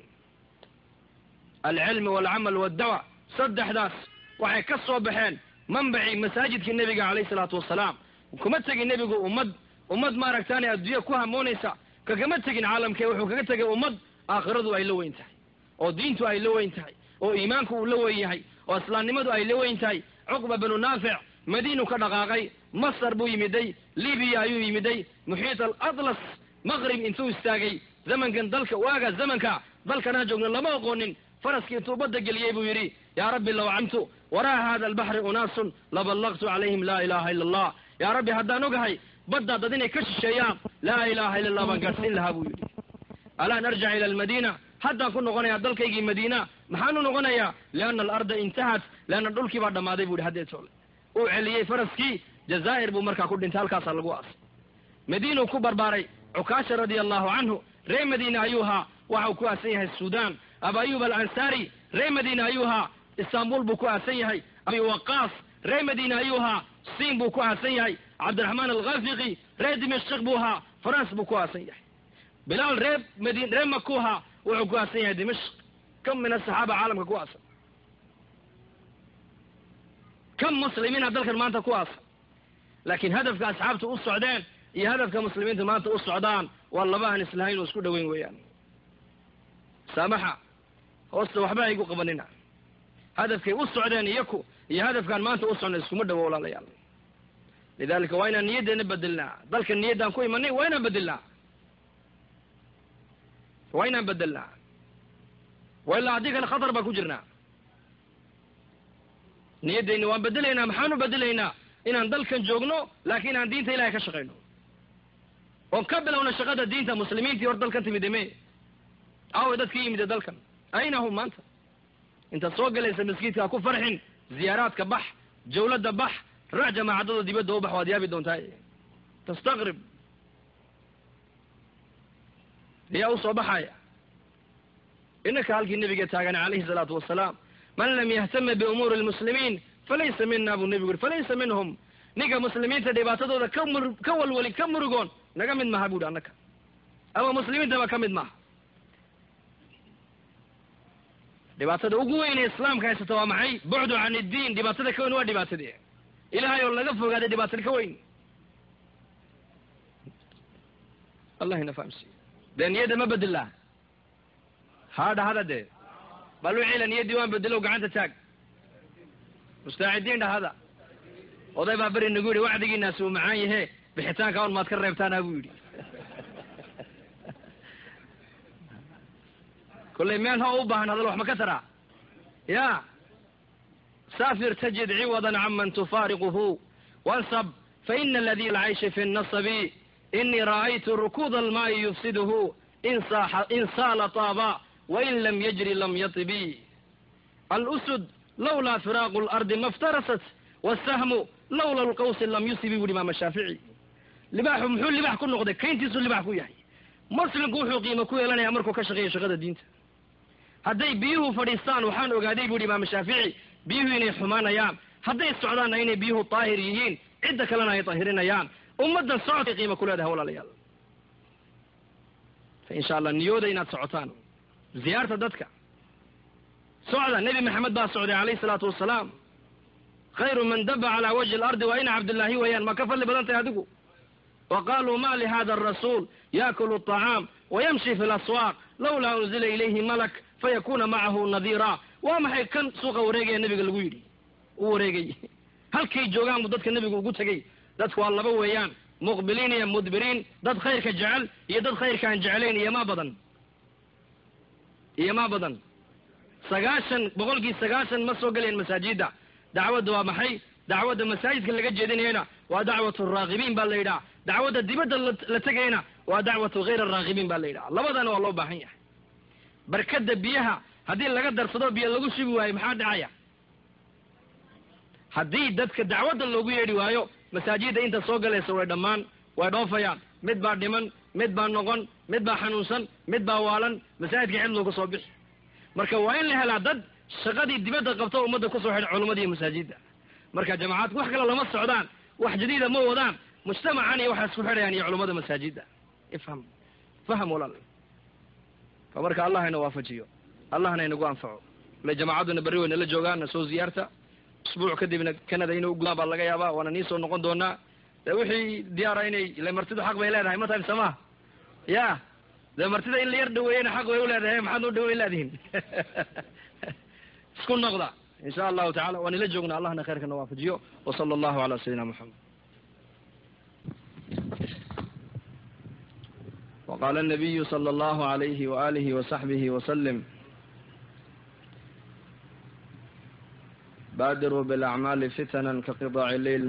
alcilmi walcamal waddacwa saddexdaas waxay ka soo baxeen manbacii masaajidkii nebiga calayhi salaatu wasalaam. Kuma tegin nebigu ummad ummad maaragtaani adduunya ku hamoonaysa kagama tegin caalamkee wuxuu kaga tegay ummad aakhiradu ay la weyn tahay. Oo diintu ay la weyn tahay oo iimaanku uu la weyn yahay oo islaamnimadu ay la weyn tahay. Cuqba binu naafic madiinu ka dhaqaaqay masar buu yimiday libiya ayuu yimiday. Muxiit alatlas maqrib intuu istaagay zamankan dalka waaga zamanka dalkan ha joogno lama aqoonin faraskii intuu badda geliyey buu yidhi yaa rabbi low camtu waraa hada albaxri unaasun laballaqtu calayhim laa ilaha ila allah yaa rabbi haddaan ogahay baddaa dad inay ka shisheeyaan laa ilaha illa allah baan gaadhsiin lahaa buu yidhi alaan arjac ila almadiina haddaan ku noqonayaa dalkaygii madiina maxaanu noqonayaa lianna alarda intahat leanna dhulkii baa dhammaaday bu yidhi haddee toole uu celiyey faraskii jazaa'ir buu markaa ku dhintay halkaasaa lagu aasay madiinuu ku barbaaray cukaasha radia allahu canhu ree madiina ayuu ahaa. Waxa uu ku aasan yahay suudaan. Aba ayub alansaari ree madiina ayuu ahaa istanbul buu ku aasan yahay. Abi waqaas ree madiina ayuu ahaa. Siin buu ku aasan yahay. Cabdiraxmaan alkhafiqi ree dimashik buu ahaa. Farans buu ku aasan yahay. Bilaal ree madin ree maku ahaa. Wuxuu ku aasan yahay dimashk kam min asaxaaba caalamka ku aasan kam muslimiina dalkan maanta ku aasan laakiin hadafka asxaabtu u socdeen iyo hadafka muslimiinta maanta u socdaan waa laba aan islahayn oo isku dhoweyn weeyaan. Saamaxa hoosta waxba aygu qabanina hadafkay u socdeen iyaku iyo hadafkaan maanta u socna iskuma dhowo walaalayaal lidalika waa inaan niyaddeena bedelnaa dalka niyaddaan ku imanay waa inaan bedelnaa waa inaan bedelnaa wa ilaa haddii kale khatar baan ku jirnaa. Niyaddayna waan bedelaynaa maxaanu bedelaynaa inaan dalkan joogno laakiin aan diinta ilahay ka shaqayno. Oon ka bilowna shaqada diinta muslimiintii hor dalkan timid ime. Aaway dadkii yimide dalkan. Ayna hum maanta intaad soo galaysa maskiidka ha ku farxin ziyaaraadka bax jawladda bax raac jamaacadada dibadda u bax waad yaabi doontaa tastaqrib ayaa u soo baxaya. Inaka halkii nebiga taagan calayhi salaatu wasalaam man lam yahtama biumuuri lmuslimiin falaysa mina buu nebigu yuri falaysa minhum. Ninka muslimiinta dhibaatadooda ka mur ka walwali ka murugoon naga mid maha buuhi annaka. Ama muslimiintaba ka mid maaha dhibaatada ugu weyn ee islaamka haysata waa maxay? Bucdu can iddiin. Dhibaatada ka weyn waa dhibaatadee ilahay oo laga fogaaday dhibaatada ka weyn. Allah ina fahamsiiyo dee niyadda ma bedelaa haa dhahada dee bal wiciila niyaddii waan bedelow gacanta taag. Mustaacidiin dhahada oday baa beri nagu yidhi wacdigiinaasi uu macaan yahe bixitaanka on maad ka reebtaana buu yidhi kollay meel ho u baahan hadal wax ma ka taraa? Ya saafir tajid ciwadan caman tufaariquhu. Wansab faina aladi alcaysha fi nnasabi inii ra'aytu rukuuda almaa'i yufsiduhu in saala taaba wain lam yajri lam yatibi. Alusud lawlaa firaaqu lardi ma ftarasat wasahmu lawla lqawsi lam yusibi buuhi imaam shaafici libaaxu muxuu libax ku noqday kayntiisuu libax ku yahay. Muslimku wuxuu qiimo ku yeelanaya markuu ka shaqeeya shaqada diinta hadday biyuhu fadhiistaan waxaan ogaaday buuhi imaam shaafici biyuhu inay xumaanayaan. Hadday socdaanna inay biyuhu daahir yihiin cidda kalena ay daahirinayaan ummaddan socodkay qiimo ku leedahay walaalayaal fa insha allah niyooda inaad socotaan. Ziyaarta dadka. Socda nebi maxamed baa socday calayhi salaatu wasalaam. Khayru man daba calaa wajhi alardi waa ina cabdillaahi weeyaan. Ma ka fadli badan tahay adigu? Wa qaluu ma lihada arasuul yaakulu aطacaam wayamshi fi laswaaq lawlaa unzila ilayhi malak fayakuna macahu nadiira. Waa maxay kan suuqa wareegaya nebiga lagu yidhi? U wareegay. Halkay joogaan buu dadka nebigu ugu tegey dadku waa laba weeyaan muqbiliin iyo mudbiriin. Dad khayrka jecel iyo dad khayrka aan jeclayn iyo ma badan. Iyo ma badan. Sagaashan boqolkii sagaashan ma soo galeen masaajidda. Dacwadda waa maxay? Dacwadda masaajidka laga jeedinayana waa dacwatu raakibiin baa la yidhaha dacwadda dibadda la tegayna waa dacwatu hayr araakibiin baa la yidhaha labadana waa loo baahan yahay barkadda biyaha haddii laga darsado biyo lagu shubi waayo maxaa dhacaya haddii dadka dacwadda loogu yeedhi waayo masaajidda inta soo galaysa way dhammaan way dhoofayaan mid baa dhiman mid baa noqon mid baa xanuunsan mid baa waalan masaajidka cidluu ka soo bixi marka waa in la helaa dad shaqadii dibadda qabto ummadda ku soo xidha culimmada iyo masaajidda marka jamacaadku wax kale lama socdaan wax jadiida ma wadaan mujtamacan iyo waxaa isku xidhayaan iyo culimmada masaajidda. Ifham faham walaal. Fa marka allah ina waafajiyo allahna inagu anfaco. Ile jamaacaduna berri weyna la joogaana soo ziyaarta. Usbuuc kadibna canada inay ugudaan baa laga yaabaa waana nii soo noqon doonaa. De wixii diyaara inay ile martidu xaq bay leedahay ma tahay samaha ya de martida in la yar dhaweeyena xaq bay uleedahay maxaad u dhaweyn leedihin isku noqda. In sha allahu tacala waan ila joogna allahna khayrkana waafajiyo. Wasala allahu ala sayidina moxamed وقال النبي صلى الله عليه وآله وصحبه وسلم بادروا بالأعمال فتنا كقضاء الليل